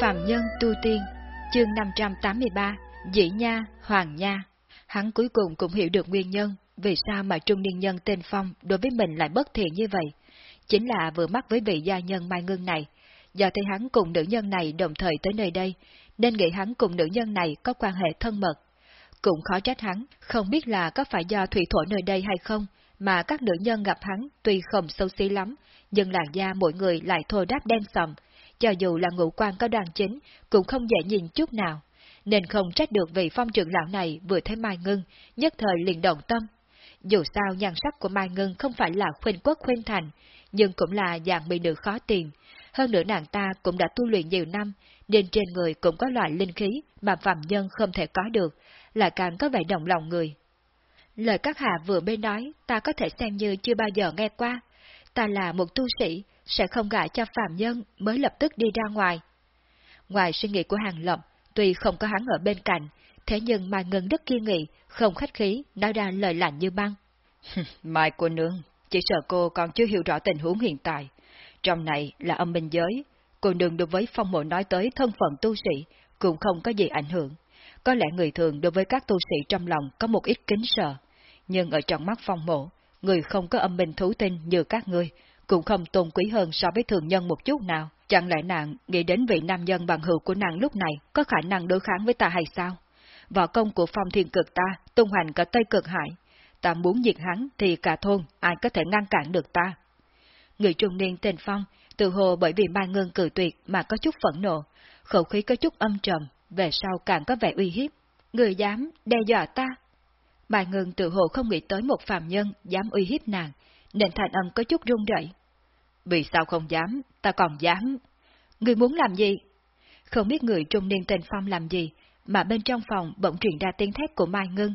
Phạm Nhân Tu Tiên, chương 583, Dĩ Nha, Hoàng Nha. Hắn cuối cùng cũng hiểu được nguyên nhân vì sao mà trung niên nhân tên Phong đối với mình lại bất thiện như vậy. Chính là vừa mắc với vị gia nhân Mai Ngưng này. Do thấy hắn cùng nữ nhân này đồng thời tới nơi đây, nên nghĩ hắn cùng nữ nhân này có quan hệ thân mật. Cũng khó trách hắn, không biết là có phải do thủy thổ nơi đây hay không, mà các nữ nhân gặp hắn tuy không xấu xí lắm, nhưng làn da mỗi người lại thô đáp đen sầm, cho dù là ngũ quan có đoàn chính, cũng không dễ nhìn chút nào. Nên không trách được vị phong trưởng lão này vừa thấy Mai Ngân, nhất thời liền động tâm. Dù sao nhan sắc của Mai Ngân không phải là khuyên quốc khuyên thành, nhưng cũng là dạng bị nữ khó tìm. Hơn nữa nàng ta cũng đã tu luyện nhiều năm, nên trên người cũng có loại linh khí mà phạm nhân không thể có được, là càng có vẻ động lòng người. Lời các hạ vừa bên nói, ta có thể xem như chưa bao giờ nghe qua. Ta là một tu sĩ, sẽ không gả cho phạm nhân mới lập tức đi ra ngoài. Ngoài suy nghĩ của Hàng Lập, tuy không có hắn ở bên cạnh, thế nhưng mà ngân đức kiên nghị, không khách khí, nói ra lời lạnh như băng. Mai cô nương, chỉ sợ cô còn chưa hiểu rõ tình huống hiện tại. Trong này là âm minh giới, cô nương đối với phong mộ nói tới thân phận tu sĩ, cũng không có gì ảnh hưởng. Có lẽ người thường đối với các tu sĩ trong lòng có một ít kính sợ, nhưng ở trong mắt phong mộ, người không có âm minh thú tinh như các ngươi, cũng không tôn quý hơn so với thường nhân một chút nào. Chẳng lẽ nàng nghĩ đến vị nam nhân bằng hữu của nàng lúc này có khả năng đối kháng với ta hay sao? Võ công của phong thiên cực ta tung hoành cả Tây cực hải. Ta muốn diệt hắn thì cả thôn ai có thể ngăn cản được ta? Người trung niên tên Phong, từ hồ bởi vì mai ngân cử tuyệt mà có chút phẫn nộ, khẩu khí có chút âm trầm, về sau càng có vẻ uy hiếp. Người dám đe dọa ta? Mai ngân tự hồ không nghĩ tới một phàm nhân dám uy hiếp nàng, nên thành âm có chút run rẩy. Vì sao không dám, ta còn dám. Người muốn làm gì? Không biết người trung niên tên Phong làm gì, mà bên trong phòng bỗng truyền ra tiếng thét của Mai Ngân.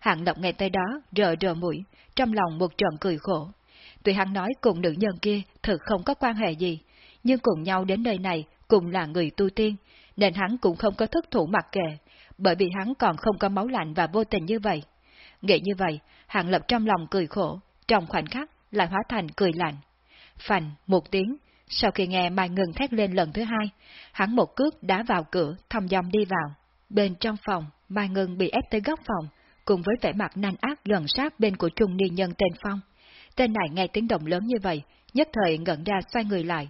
Hạng Lộc nghe tới đó, rờ rờ mũi, trong lòng một trận cười khổ. Tuy hắn nói cùng nữ nhân kia thực không có quan hệ gì, nhưng cùng nhau đến nơi này cùng là người tu tiên, nên hắn cũng không có thức thủ mặc kệ, bởi vì hắn còn không có máu lạnh và vô tình như vậy. Nghĩ như vậy, Hạng Lập trong lòng cười khổ, trong khoảnh khắc lại hóa thành cười lạnh. Phành, một tiếng, sau khi nghe Mai Ngân thét lên lần thứ hai, hắn một cước đá vào cửa, thăm dòng đi vào. Bên trong phòng, Mai Ngân bị ép tới góc phòng, cùng với vẻ mặt nanh ác gần sát bên của trung niên nhân tên Phong. Tên này nghe tiếng động lớn như vậy, nhất thời ngẩn ra xoay người lại.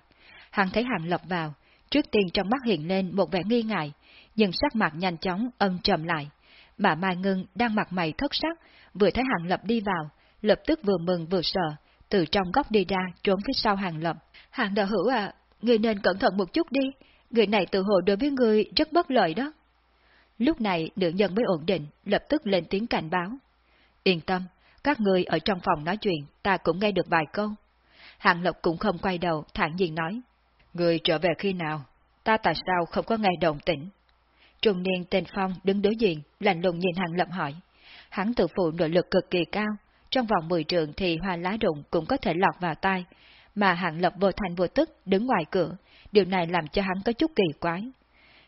Hắn thấy Hàng Lập vào, trước tiên trong mắt hiện lên một vẻ nghi ngại, nhưng sắc mặt nhanh chóng âm trầm lại. Mà Mai Ngân đang mặt mày thất sắc, vừa thấy Hàng Lập đi vào, lập tức vừa mừng vừa sợ, từ trong góc đi ra trốn phía sau Hàng Lập. Hàng đạo hữu à, người nên cẩn thận một chút đi, người này tự hồ đối với người rất bất lợi đó. Lúc này nữ nhân mới ổn định, lập tức lên tiếng cảnh báo. Yên tâm, các người ở trong phòng nói chuyện, ta cũng nghe được vài câu. Hàng Lộc cũng không quay đầu, thản nhiên nói. Người trở về khi nào? Ta tại sao không có nghe động tĩnh? Trung niên tên Phong đứng đối diện, lạnh lùng nhìn Hàng Lập hỏi. Hắn tự phụ nội lực cực kỳ cao, trong vòng 10 trường thì hoa lá rụng cũng có thể lọt vào tai, mà hạng Lập vô thành vô tức đứng ngoài cửa, điều này làm cho hắn có chút kỳ quái.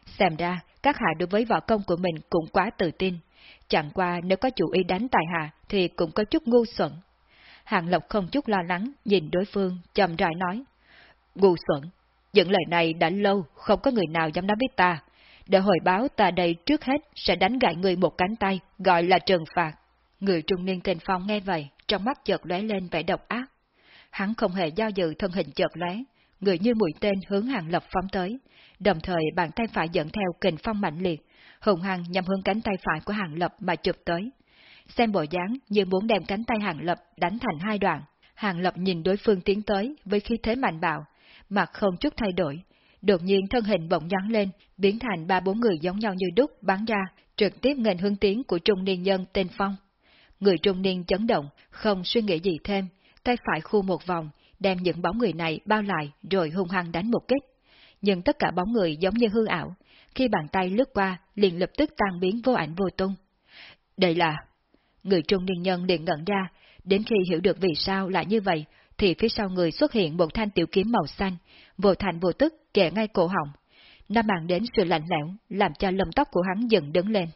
Xem ra, các hạ đối với võ công của mình cũng quá tự tin. Chẳng qua nếu có chủ ý đánh tài hạ thì cũng có chút ngu xuẩn. hạng Lộc không chút lo lắng, nhìn đối phương, chậm rãi nói. Ngu xuẩn, những lời này đã lâu, không có người nào dám nói với ta. Để hồi báo ta đây trước hết sẽ đánh gãy người một cánh tay, gọi là trừng phạt. Người trung niên tên Phong nghe vậy, trong mắt chợt lóe lên vẻ độc ác. Hắn không hề do dự thân hình chợt lóe, người như mũi tên hướng Hàng Lập phóng tới, đồng thời bàn tay phải dẫn theo kình phong mạnh liệt, hùng hăng nhằm hướng cánh tay phải của Hàng Lập mà chụp tới. Xem bộ dáng như muốn đem cánh tay Hàng Lập đánh thành hai đoạn. Hàng Lập nhìn đối phương tiến tới với khí thế mạnh bạo, mặt không chút thay đổi. Đột nhiên thân hình bỗng nhắn lên, biến thành ba bốn người giống nhau như đúc bắn ra, trực tiếp nghênh hướng tiến của trung niên nhân tên Phong. Người trung niên chấn động, không suy nghĩ gì thêm, tay phải khu một vòng, đem những bóng người này bao lại rồi hung hăng đánh một kích. Nhưng tất cả bóng người giống như hư ảo, khi bàn tay lướt qua liền lập tức tan biến vô ảnh vô tung. Đây là... Người trung niên nhân liền ngẩn ra, đến khi hiểu được vì sao lại như vậy, thì phía sau người xuất hiện một thanh tiểu kiếm màu xanh, vô thành vô tức kẻ ngay cổ họng. Nó mang đến sự lạnh lẽo, làm cho lông tóc của hắn dần đứng lên.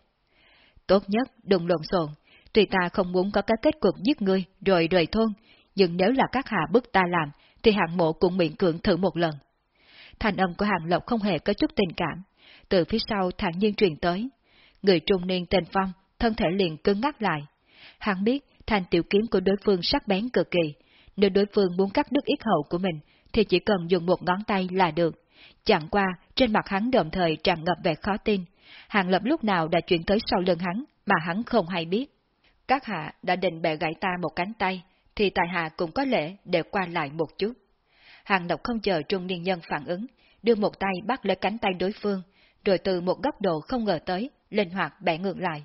Tốt nhất đừng lộn xộn, tuy ta không muốn có cái kết cục giết ngươi rồi rời thôn, nhưng nếu là các hạ bức ta làm, thì hạng mộ cũng miệng cưỡng thử một lần. thành âm của hạng Lộc không hề có chút tình cảm. Từ phía sau thản nhiên truyền tới. Người trung niên tên Phong, thân thể liền cứng ngắc lại. Hắn biết thành tiểu kiếm của đối phương sắc bén cực kỳ. Nếu đối phương muốn cắt đứt ít hậu của mình, thì chỉ cần dùng một ngón tay là được. Chẳng qua, trên mặt hắn đồng thời tràn ngập vẻ khó tin. Hàng Lập lúc nào đã chuyển tới sau lưng hắn, mà hắn không hay biết. Các hạ đã định bẻ gãy ta một cánh tay, thì tại hạ cũng có lẽ để qua lại một chút. Hàng độc không chờ trung niên nhân phản ứng, đưa một tay bắt lấy cánh tay đối phương, rồi từ một góc độ không ngờ tới, linh hoạt bẻ ngược lại.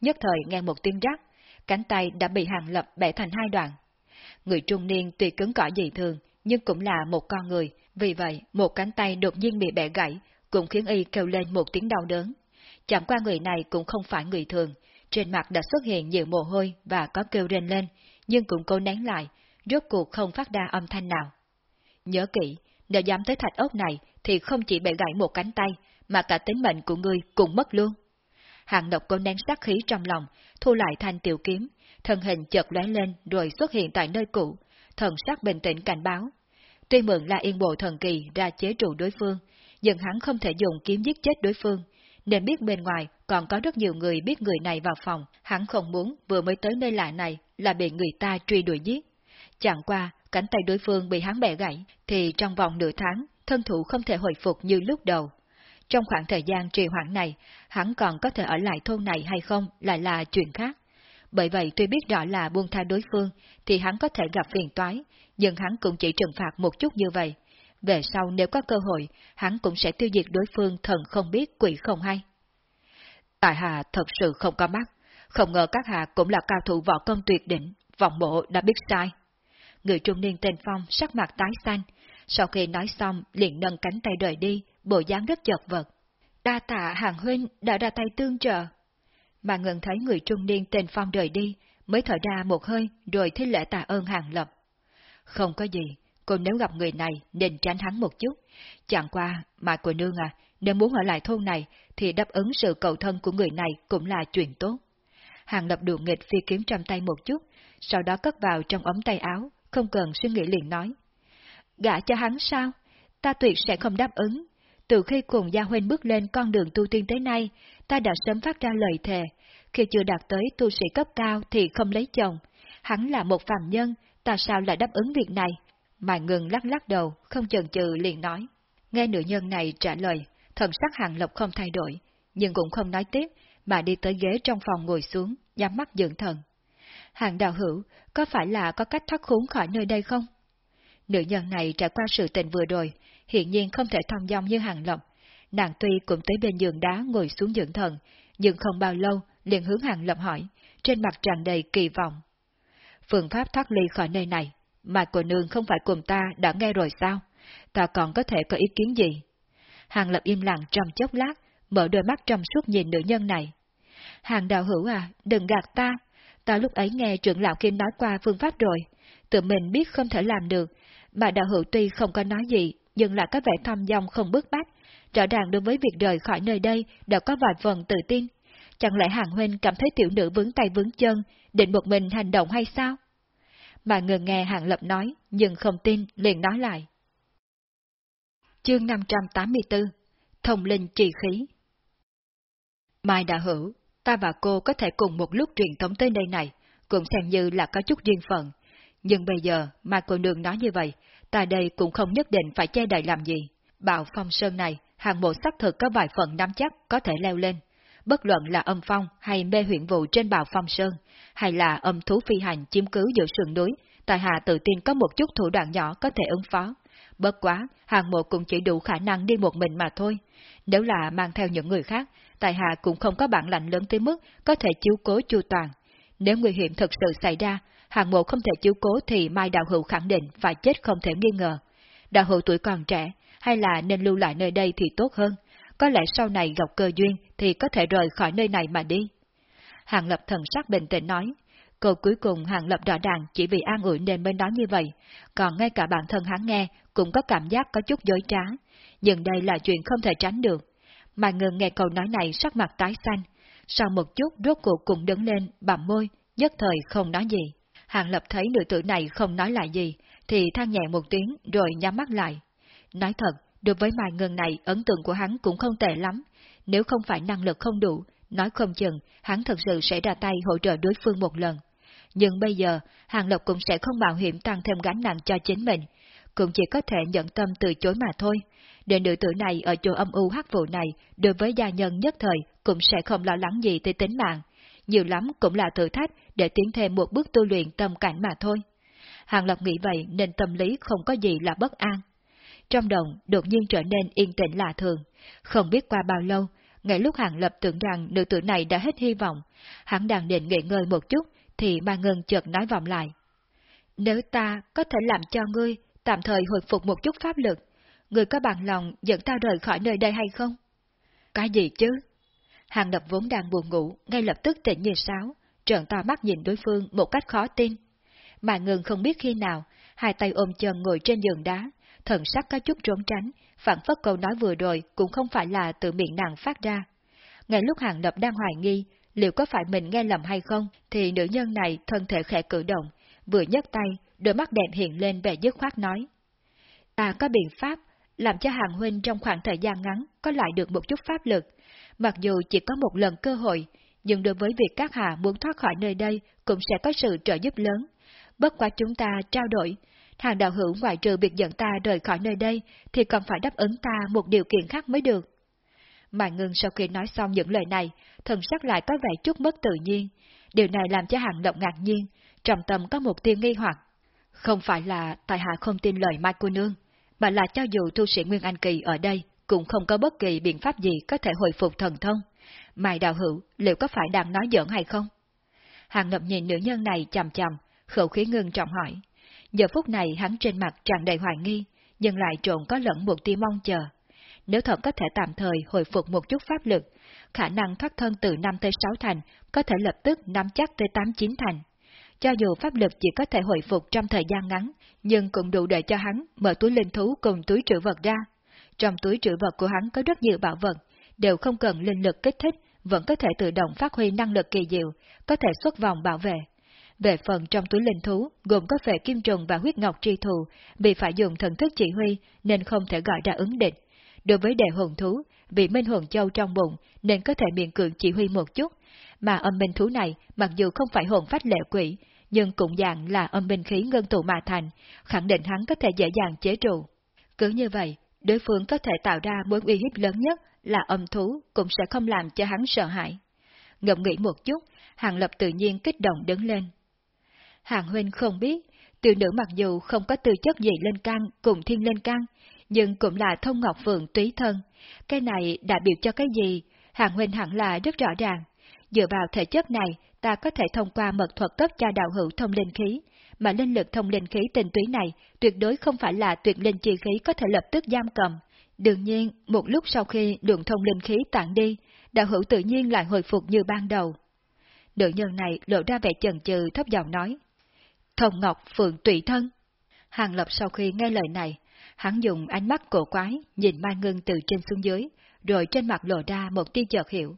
Nhất thời nghe một tiếng rắc, cánh tay đã bị Hàng Lập bẻ thành hai đoạn. Người trung niên tuy cứng cỏi dị thường, nhưng cũng là một con người, vì vậy một cánh tay đột nhiên bị bẻ gãy, cũng khiến y kêu lên một tiếng đau đớn. Chẳng qua người này cũng không phải người thường, trên mặt đã xuất hiện nhiều mồ hôi và có kêu rên lên, nhưng cũng cố nén lại, rốt cuộc không phát ra âm thanh nào. Nhớ kỹ, nếu dám tới thạch ốc này thì không chỉ bị gãy một cánh tay, mà cả tính mệnh của ngươi cũng mất luôn. Hàng độc cố nén sát khí trong lòng, thu lại thanh tiểu kiếm, thân hình chợt lóe lên rồi xuất hiện tại nơi cũ, thần sắc bình tĩnh cảnh báo. Tuy mượn là yên bộ thần kỳ ra chế trụ đối phương, nhưng hắn không thể dùng kiếm giết chết đối phương, nên biết bên ngoài còn có rất nhiều người biết người này vào phòng, hắn không muốn vừa mới tới nơi lạ này là bị người ta truy đuổi giết. Chẳng qua, cánh tay đối phương bị hắn bẻ gãy, thì trong vòng nửa tháng, thân thủ không thể hồi phục như lúc đầu. Trong khoảng thời gian trì hoãn này, hắn còn có thể ở lại thôn này hay không lại là chuyện khác. Bởi vậy tuy biết rõ là buông tha đối phương, thì hắn có thể gặp phiền toái, nhưng hắn cũng chỉ trừng phạt một chút như vậy. Về sau nếu có cơ hội, hắn cũng sẽ tiêu diệt đối phương thần không biết quỷ không hay. Tại hạ thật sự không có mắt, không ngờ các hạ cũng là cao thủ võ công tuyệt đỉnh, vọng bộ đã biết sai. Người trung niên tên Phong sắc mặt tái xanh, sau khi nói xong liền nâng cánh tay rời đi, bộ dáng rất chật vật. Đa tạ hàng huynh đã ra tay tương trợ. Mà ngừng thấy người trung niên tên Phong rời đi, mới thở ra một hơi rồi thế lễ tạ ơn hàng lập. Không có gì, cô nếu gặp người này nên tránh hắn một chút. Chẳng qua, mà cô nương à, nếu muốn ở lại thôn này thì đáp ứng sự cầu thân của người này cũng là chuyện tốt. Hàng lập đùa nghịch phi kiếm trong tay một chút, sau đó cất vào trong ống tay áo, không cần suy nghĩ liền nói. Gả cho hắn sao? Ta tuyệt sẽ không đáp ứng. Từ khi cùng Gia Huynh bước lên con đường tu tiên tới nay, ta đã sớm phát ra lời thề. Khi chưa đạt tới tu sĩ cấp cao thì không lấy chồng. Hắn là một phàm nhân, ta sao lại đáp ứng việc này? Mà ngừng lắc lắc đầu, không chần chừ liền nói. Nghe nữ nhân này trả lời, thần sắc hàng lộc không thay đổi, nhưng cũng không nói tiếp, mà đi tới ghế trong phòng ngồi xuống, nhắm mắt dưỡng thần. Hàng đạo hữu, có phải là có cách thoát khốn khỏi nơi đây không? Nữ nhân này trải qua sự tình vừa rồi, hiện nhiên không thể thông dong như hàng lộc. Nàng tuy cũng tới bên giường đá ngồi xuống dưỡng thần, nhưng không bao lâu liền hướng hàng lộc hỏi, trên mặt tràn đầy kỳ vọng. Phương pháp thoát ly khỏi nơi này, mà cô nương không phải cùng ta đã nghe rồi sao? Ta còn có thể có ý kiến gì? Hàng lập im lặng trong chốc lát, mở đôi mắt trong suốt nhìn nữ nhân này. Hàng đạo hữu à, đừng gạt ta. Ta lúc ấy nghe trưởng lão kia nói qua phương pháp rồi. Tự mình biết không thể làm được, mà đạo hữu tuy không có nói gì, nhưng lại có vẻ thăm dòng không bước bách. Rõ ràng đối với việc rời khỏi nơi đây đã có vài phần tự tin. Chẳng lẽ hàng huynh cảm thấy tiểu nữ vướng tay vướng chân, định một mình hành động hay sao? Mà ngừng nghe hàng lập nói, nhưng không tin, liền nói lại. Chương 584 Thông linh trì khí Mai đã hữu, ta và cô có thể cùng một lúc truyền thống tới nơi này, cũng xem như là có chút riêng phận. Nhưng bây giờ, mà cô nương nói như vậy, ta đây cũng không nhất định phải che đậy làm gì. Bảo phong sơn này, hàng bộ xác thực có vài phần nắm chắc có thể leo lên. Bất luận là âm phong hay mê huyện vụ trên bào phong sơn, hay là âm thú phi hành chiếm cứ giữa sườn núi, tại hạ tự tin có một chút thủ đoạn nhỏ có thể ứng phó. Bất quá, hàng mộ cũng chỉ đủ khả năng đi một mình mà thôi. Nếu là mang theo những người khác, tại hạ cũng không có bản lạnh lớn tới mức có thể chiếu cố chu toàn. Nếu nguy hiểm thực sự xảy ra, hàng mộ không thể chiếu cố thì Mai Đạo Hữu khẳng định phải chết không thể nghi ngờ. Đạo Hữu tuổi còn trẻ, hay là nên lưu lại nơi đây thì tốt hơn. Có lẽ sau này gặp cơ duyên thì có thể rời khỏi nơi này mà đi. Hàng Lập thần sắc bình tĩnh nói, Câu cuối cùng Hàng Lập rõ ràng chỉ vì an ủi nên mới nói như vậy, còn ngay cả bản thân hắn nghe cũng có cảm giác có chút dối trá. Nhưng đây là chuyện không thể tránh được. Mà ngừng nghe câu nói này sắc mặt tái xanh, sau một chút rốt cuộc cũng đứng lên, bặm môi, nhất thời không nói gì. Hàng Lập thấy nữ tử này không nói lại gì, thì than nhẹ một tiếng rồi nhắm mắt lại. Nói thật, Đối với Mai Ngân này, ấn tượng của hắn cũng không tệ lắm. Nếu không phải năng lực không đủ, nói không chừng, hắn thật sự sẽ ra tay hỗ trợ đối phương một lần. Nhưng bây giờ, Hàng Lộc cũng sẽ không mạo hiểm tăng thêm gánh nặng cho chính mình, cũng chỉ có thể nhận tâm từ chối mà thôi. Để nữ tử này ở chỗ âm u hắc vụ này, đối với gia nhân nhất thời cũng sẽ không lo lắng gì tới tính mạng. Nhiều lắm cũng là thử thách để tiến thêm một bước tu luyện tâm cảnh mà thôi. Hàng Lộc nghĩ vậy nên tâm lý không có gì là bất an. Trong đồng đột nhiên trở nên yên tĩnh lạ thường. Không biết qua bao lâu, ngay lúc Hàng Lập tưởng rằng nữ tử này đã hết hy vọng, hắn đang định nghỉ ngơi một chút, thì Ma Ngân chợt nói vọng lại. Nếu ta có thể làm cho ngươi tạm thời hồi phục một chút pháp lực, ngươi có bằng lòng dẫn ta rời khỏi nơi đây hay không? Cái gì chứ? Hàng Lập vốn đang buồn ngủ, ngay lập tức tỉnh như sáo, trợn to mắt nhìn đối phương một cách khó tin. Mà ngừng không biết khi nào, hai tay ôm chân ngồi trên giường đá, thần sắc có chút trốn tránh, phản phất câu nói vừa rồi cũng không phải là từ miệng nàng phát ra. Ngay lúc Hàng Lập đang hoài nghi, liệu có phải mình nghe lầm hay không, thì nữ nhân này thân thể khẽ cử động, vừa nhấc tay, đôi mắt đẹp hiện lên vẻ dứt khoát nói. Ta có biện pháp, làm cho Hàng Huynh trong khoảng thời gian ngắn có lại được một chút pháp lực, mặc dù chỉ có một lần cơ hội, nhưng đối với việc các hạ muốn thoát khỏi nơi đây cũng sẽ có sự trợ giúp lớn. Bất quá chúng ta trao đổi, hàng đạo hữu ngoại trừ việc dẫn ta rời khỏi nơi đây thì còn phải đáp ứng ta một điều kiện khác mới được. Mà ngưng sau khi nói xong những lời này, thần sắc lại có vẻ chút mất tự nhiên. Điều này làm cho hàng động ngạc nhiên, trọng tâm có một tia nghi hoặc. Không phải là tại hạ không tin lời Mai cô nương, mà là cho dù tu sĩ Nguyên Anh Kỳ ở đây, cũng không có bất kỳ biện pháp gì có thể hồi phục thần thông. Mai đạo hữu, liệu có phải đang nói giỡn hay không? Hàng lập nhìn nữ nhân này chầm chầm, khẩu khí ngưng trọng hỏi. Giờ phút này hắn trên mặt tràn đầy hoài nghi, nhưng lại trộn có lẫn một tia mong chờ. Nếu thật có thể tạm thời hồi phục một chút pháp lực, khả năng thoát thân từ 5 tới 6 thành có thể lập tức nắm chắc tới 8-9 thành. Cho dù pháp lực chỉ có thể hồi phục trong thời gian ngắn, nhưng cũng đủ để cho hắn mở túi linh thú cùng túi trữ vật ra. Trong túi trữ vật của hắn có rất nhiều bảo vật, đều không cần linh lực kích thích, vẫn có thể tự động phát huy năng lực kỳ diệu, có thể xuất vòng bảo vệ. Về phần trong túi linh thú, gồm có vẻ kim trùng và huyết ngọc tri thù, vì phải dùng thần thức chỉ huy nên không thể gọi ra ứng định. Đối với đề hồn thú, vì minh hồn châu trong bụng nên có thể miệng cường chỉ huy một chút, mà âm minh thú này mặc dù không phải hồn phách lệ quỷ, nhưng cũng dạng là âm minh khí ngân tụ mà thành, khẳng định hắn có thể dễ dàng chế trụ. Cứ như vậy, đối phương có thể tạo ra mối uy hiếp lớn nhất là âm thú cũng sẽ không làm cho hắn sợ hãi. Ngậm nghĩ một chút, Hàng Lập tự nhiên kích động đứng lên. Hàng Huynh không biết, tiểu nữ mặc dù không có tư chất gì lên căn, cùng thiên lên căn, nhưng cũng là thông ngọc phượng túy thân. Cái này đại biểu cho cái gì? Hàng Huynh hẳn là rất rõ ràng. Dựa vào thể chất này, ta có thể thông qua mật thuật cấp cho đạo hữu thông linh khí, mà linh lực thông linh khí tinh túy này tuyệt đối không phải là tuyệt linh chi khí có thể lập tức giam cầm. Đương nhiên, một lúc sau khi đường thông linh khí tản đi, đạo hữu tự nhiên lại hồi phục như ban đầu. Nữ nhân này lộ ra vẻ chần chừ thấp giọng nói. Thông Ngọc Phượng tùy thân. Hàng Lập sau khi nghe lời này, hắn dùng ánh mắt cổ quái nhìn Mai Ngân từ trên xuống dưới, rồi trên mặt lộ ra một tia chợt hiểu.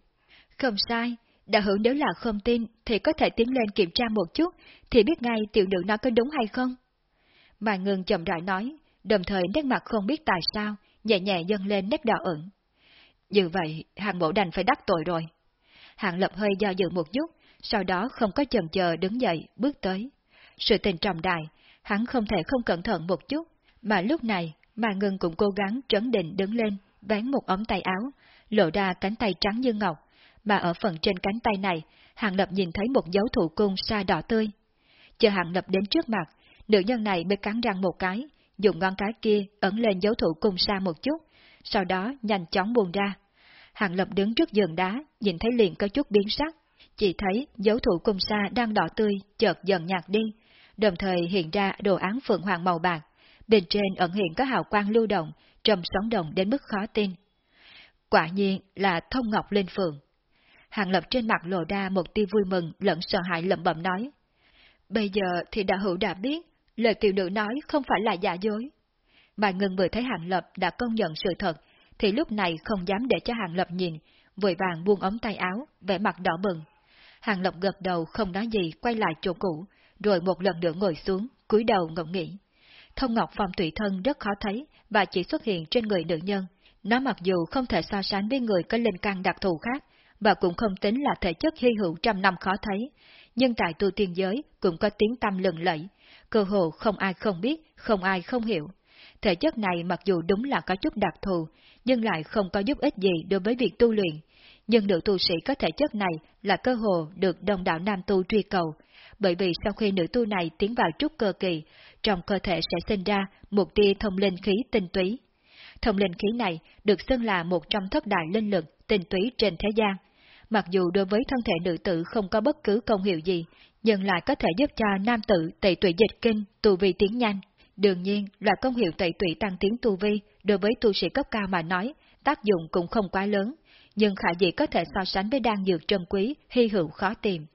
Không sai, đã hữu nếu là không tin thì có thể tiến lên kiểm tra một chút, thì biết ngay tiểu nữ nó có đúng hay không. Mai Ngân chậm rãi nói, đồng thời nét mặt không biết tại sao, nhẹ nhẹ dâng lên nét đỏ ửng. Như vậy, hàng mộ đành phải đắc tội rồi. Hàng lập hơi do dự một chút, sau đó không có chần chờ đứng dậy, bước tới. Sự tình trọng đại, hắn không thể không cẩn thận một chút, mà lúc này, mà ngân cũng cố gắng trấn định đứng lên, vén một ống tay áo, lộ ra cánh tay trắng như ngọc, mà ở phần trên cánh tay này, Hàng Lập nhìn thấy một dấu thủ cung sa đỏ tươi. Chờ Hàng Lập đến trước mặt, nữ nhân này mới cắn răng một cái, dùng ngón cái kia ấn lên dấu thủ cung sa một chút, sau đó nhanh chóng buông ra. Hàng Lập đứng trước giường đá, nhìn thấy liền có chút biến sắc, chỉ thấy dấu thủ cung sa đang đỏ tươi, chợt dần nhạt đi, đồng thời hiện ra đồ án phượng hoàng màu bạc, bên trên ẩn hiện có hào quang lưu động, trầm sóng động đến mức khó tin. Quả nhiên là thông ngọc lên phượng. Hàng Lập trên mặt lộ ra một tia vui mừng lẫn sợ hãi lẩm bẩm nói. Bây giờ thì đã hữu đã biết, lời tiểu nữ nói không phải là giả dối. Bà ngừng vừa thấy Hàng Lập đã công nhận sự thật, thì lúc này không dám để cho Hàng Lập nhìn, vội vàng buông ống tay áo, vẻ mặt đỏ bừng. Hàng Lập gật đầu không nói gì, quay lại chỗ cũ, rồi một lần nữa ngồi xuống, cúi đầu ngẫm nghĩ. thông ngọc phong tùy thân rất khó thấy và chỉ xuất hiện trên người nữ nhân. Nó mặc dù không thể so sánh với người có linh căn đặc thù khác, và cũng không tính là thể chất hy hữu trăm năm khó thấy, nhưng tại tu tiên giới cũng có tiếng tâm lừng lẫy, cơ hồ không ai không biết, không ai không hiểu. Thể chất này mặc dù đúng là có chút đặc thù, nhưng lại không có giúp ích gì đối với việc tu luyện. Nhưng nữ tu sĩ có thể chất này là cơ hồ được đông đảo nam tu truy cầu, bởi vì sau khi nữ tu này tiến vào trúc cơ kỳ, trong cơ thể sẽ sinh ra một tia thông linh khí tinh túy. Thông linh khí này được xưng là một trong thất đại linh lực tinh túy trên thế gian. Mặc dù đối với thân thể nữ tử không có bất cứ công hiệu gì, nhưng lại có thể giúp cho nam tử tẩy tụy dịch kinh, tu vi tiến nhanh. Đương nhiên, là công hiệu tẩy tụy tăng tiến tu vi, đối với tu sĩ cấp cao mà nói, tác dụng cũng không quá lớn, nhưng khả dĩ có thể so sánh với đan dược trân quý, hy hữu khó tìm.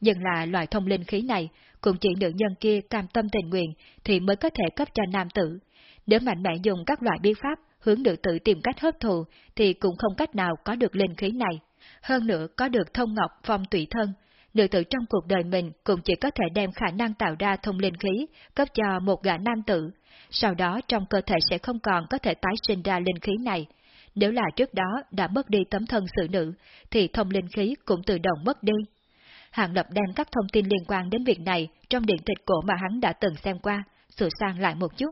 Nhưng là loại thông linh khí này, cũng chỉ nữ nhân kia cam tâm tình nguyện thì mới có thể cấp cho nam tử. Nếu mạnh mẽ dùng các loại bí pháp hướng nữ tử tìm cách hấp thụ thì cũng không cách nào có được linh khí này. Hơn nữa có được thông ngọc phong tùy thân, nữ tử trong cuộc đời mình cũng chỉ có thể đem khả năng tạo ra thông linh khí cấp cho một gã nam tử, sau đó trong cơ thể sẽ không còn có thể tái sinh ra linh khí này. Nếu là trước đó đã mất đi tấm thân sự nữ, thì thông linh khí cũng tự động mất đi. Hàng Lập đem các thông tin liên quan đến việc này trong điện tịch cổ mà hắn đã từng xem qua, sửa sang lại một chút.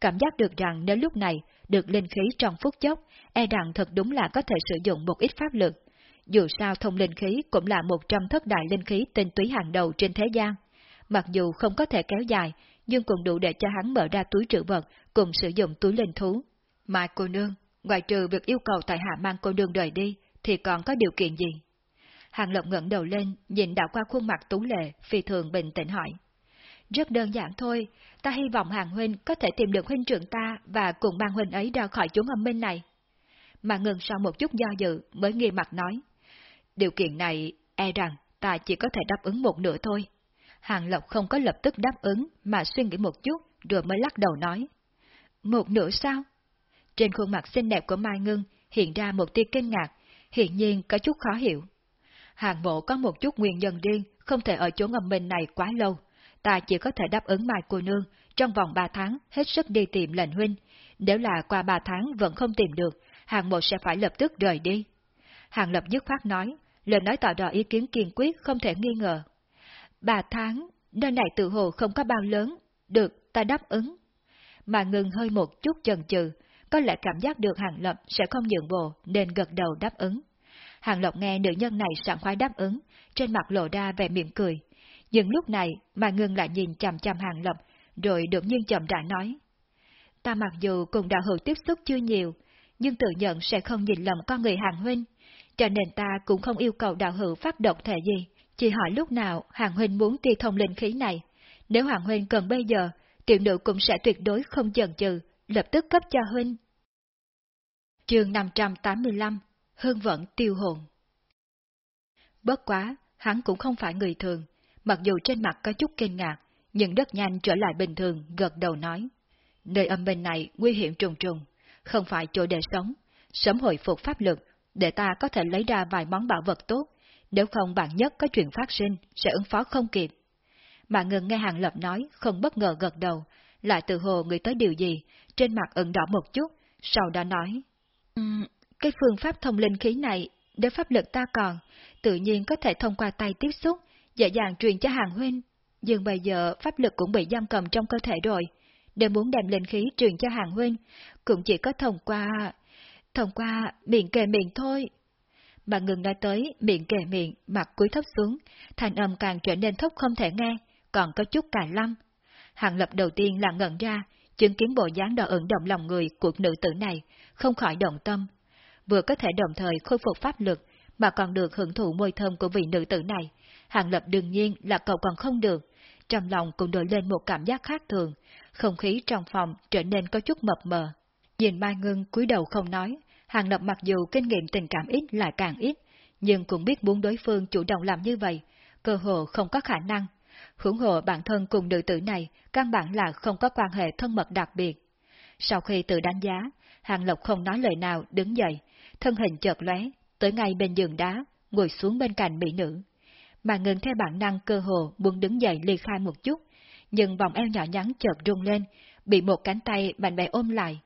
Cảm giác được rằng nếu lúc này được linh khí trong phút chốc, e rằng thật đúng là có thể sử dụng một ít pháp lực. Dù sao thông linh khí cũng là một trong thất đại linh khí tinh túy hàng đầu trên thế gian. Mặc dù không có thể kéo dài, nhưng cũng đủ để cho hắn mở ra túi trữ vật cùng sử dụng túi linh thú. Mai cô nương, ngoài trừ việc yêu cầu tại hạ mang cô nương rời đi, thì còn có điều kiện gì? Hàng Lập ngẩng đầu lên, nhìn đạo qua khuôn mặt tú lệ, phi thường bình tĩnh hỏi. Rất đơn giản thôi, ta hy vọng hàng huynh có thể tìm được huynh trưởng ta và cùng mang huynh ấy ra khỏi chốn âm minh này. Mà ngừng sau một chút do dự mới nghi mặt nói. Điều kiện này, e rằng ta chỉ có thể đáp ứng một nửa thôi. Hàng Lộc không có lập tức đáp ứng mà suy nghĩ một chút rồi mới lắc đầu nói. Một nửa sao? Trên khuôn mặt xinh đẹp của Mai Ngưng hiện ra một tia kinh ngạc, hiện nhiên có chút khó hiểu. Hàng bộ có một chút nguyên nhân riêng, không thể ở chỗ ngầm mình này quá lâu. Ta chỉ có thể đáp ứng Mai cô nương, trong vòng ba tháng hết sức đi tìm lệnh huynh. Nếu là qua ba tháng vẫn không tìm được, hàng bộ sẽ phải lập tức rời đi. Hàng lập dứt khoát nói, lời nói tỏ rõ ý kiến kiên quyết không thể nghi ngờ. Ba tháng, nơi này tự hồ không có bao lớn, được, ta đáp ứng. Mà ngừng hơi một chút chần chừ, có lẽ cảm giác được Hàng Lập sẽ không nhượng bộ nên gật đầu đáp ứng. Hàng Lộc nghe nữ nhân này sẵn khoái đáp ứng, trên mặt lộ ra vẻ mỉm cười. Nhưng lúc này mà ngưng lại nhìn chằm chằm Hàng lộc, rồi đột nhiên chậm rãi nói. Ta mặc dù cùng đạo hữu tiếp xúc chưa nhiều, nhưng tự nhận sẽ không nhìn lầm con người Hàng Huynh, cho nên ta cũng không yêu cầu đạo hữu phát động thể gì, chỉ hỏi lúc nào Hàng Huynh muốn tiêu thông linh khí này. Nếu Hàng Huynh cần bây giờ, tiểu nữ cũng sẽ tuyệt đối không chần chừ, lập tức cấp cho Huynh. Chương 585 Hương vẫn tiêu hồn Bất quá, hắn cũng không phải người thường, mặc dù trên mặt có chút kinh ngạc, nhưng rất nhanh trở lại bình thường, gật đầu nói. Nơi âm bên này nguy hiểm trùng trùng, không phải chỗ để sống, sớm hồi phục pháp lực, để ta có thể lấy ra vài món bảo vật tốt, nếu không bạn nhất có chuyện phát sinh, sẽ ứng phó không kịp. Mà ngừng nghe Hàng Lập nói, không bất ngờ gật đầu, lại tự hồ người tới điều gì, trên mặt ẩn đỏ một chút, sau đó nói. Um, cái phương pháp thông linh khí này, nếu pháp lực ta còn, tự nhiên có thể thông qua tay tiếp xúc, dễ dàng truyền cho hàng huynh. Nhưng bây giờ pháp lực cũng bị giam cầm trong cơ thể rồi, nếu muốn đem linh khí truyền cho hàng huynh, cũng chỉ có thông qua... thông qua miệng kề miệng thôi. Bà ngừng nói tới miệng kề miệng, mặt cúi thấp xuống, thành âm càng trở nên thấp không thể nghe, còn có chút cài lâm Hàng lập đầu tiên là ngẩn ra, chứng kiến bộ dáng đỏ ẩn động lòng người của nữ tử này, không khỏi động tâm, vừa có thể đồng thời khôi phục pháp lực, mà còn được hưởng thụ môi thơm của vị nữ tử này. Hàng Lập đương nhiên là cậu còn không được, trong lòng cũng đổi lên một cảm giác khác thường, không khí trong phòng trở nên có chút mập mờ. Nhìn Mai Ngưng cúi đầu không nói, Hàng Lập mặc dù kinh nghiệm tình cảm ít lại càng ít, nhưng cũng biết muốn đối phương chủ động làm như vậy, cơ hồ không có khả năng. Hưởng hộ bản thân cùng nữ tử này căn bản là không có quan hệ thân mật đặc biệt. Sau khi tự đánh giá, Hàng Lộc không nói lời nào đứng dậy, thân hình chợt lóe, tới ngay bên giường đá, ngồi xuống bên cạnh mỹ nữ. Mà ngừng theo bản năng cơ hồ muốn đứng dậy ly khai một chút, nhưng vòng eo nhỏ nhắn chợt rung lên, bị một cánh tay mạnh mẽ ôm lại.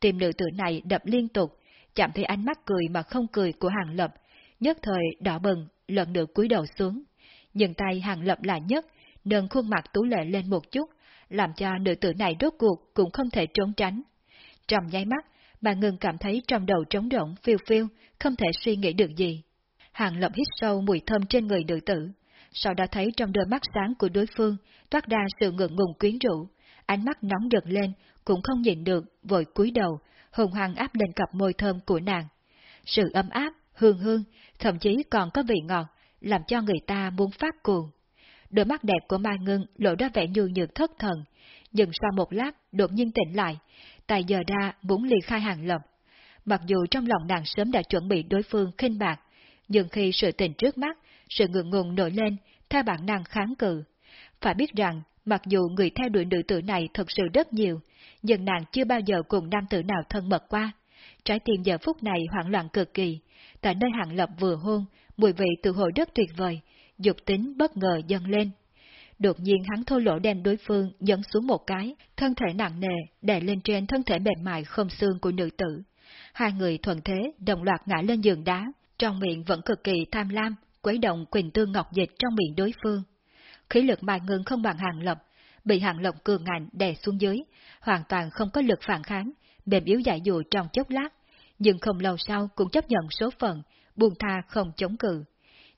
tìm nữ tử này đập liên tục, chạm thấy ánh mắt cười mà không cười của Hàng Lập, nhất thời đỏ bừng, lần nữa cúi đầu xuống. Nhưng tay Hàng Lập là nhất, nâng khuôn mặt tú lệ lên một chút, làm cho nữ tử này rốt cuộc cũng không thể trốn tránh. Trong nháy mắt, bà ngừng cảm thấy trong đầu trống rỗng, phiêu phiêu, không thể suy nghĩ được gì. Hàng Lập hít sâu mùi thơm trên người nữ tử, sau đó thấy trong đôi mắt sáng của đối phương toát ra sự ngượng ngùng quyến rũ, ánh mắt nóng rực lên, cũng không nhìn được, vội cúi đầu, hùng hăng áp lên cặp môi thơm của nàng. Sự ấm áp, hương hương, thậm chí còn có vị ngọt, làm cho người ta muốn phát cuồng. Đôi mắt đẹp của Mai Ngân lộ ra vẻ nhu nhược thất thần, nhưng sau một lát đột nhiên tỉnh lại, tại giờ ra muốn ly khai hàng lập. Mặc dù trong lòng nàng sớm đã chuẩn bị đối phương khinh bạc, nhưng khi sự tình trước mắt, sự ngượng ngùng nổi lên, theo bản năng kháng cự. Phải biết rằng, mặc dù người theo đuổi nữ tử này thật sự rất nhiều, nhưng nàng chưa bao giờ cùng nam tử nào thân mật qua. Trái tim giờ phút này hoảng loạn cực kỳ, tại nơi hạng lập vừa hôn, mùi vị tự hồi rất tuyệt vời, dục tính bất ngờ dâng lên. Đột nhiên hắn thô lỗ đen đối phương nhấn xuống một cái, thân thể nặng nề đè lên trên thân thể mềm mại không xương của nữ tử. Hai người thuận thế đồng loạt ngã lên giường đá, trong miệng vẫn cực kỳ tham lam, quấy động quỳnh tương ngọc dịch trong miệng đối phương. Khí lực mai ngưng không bằng hàng lập, bị hàng lộng cường ngạnh đè xuống dưới, hoàn toàn không có lực phản kháng, mềm yếu dại dụ trong chốc lát, nhưng không lâu sau cũng chấp nhận số phận, buông tha không chống cự.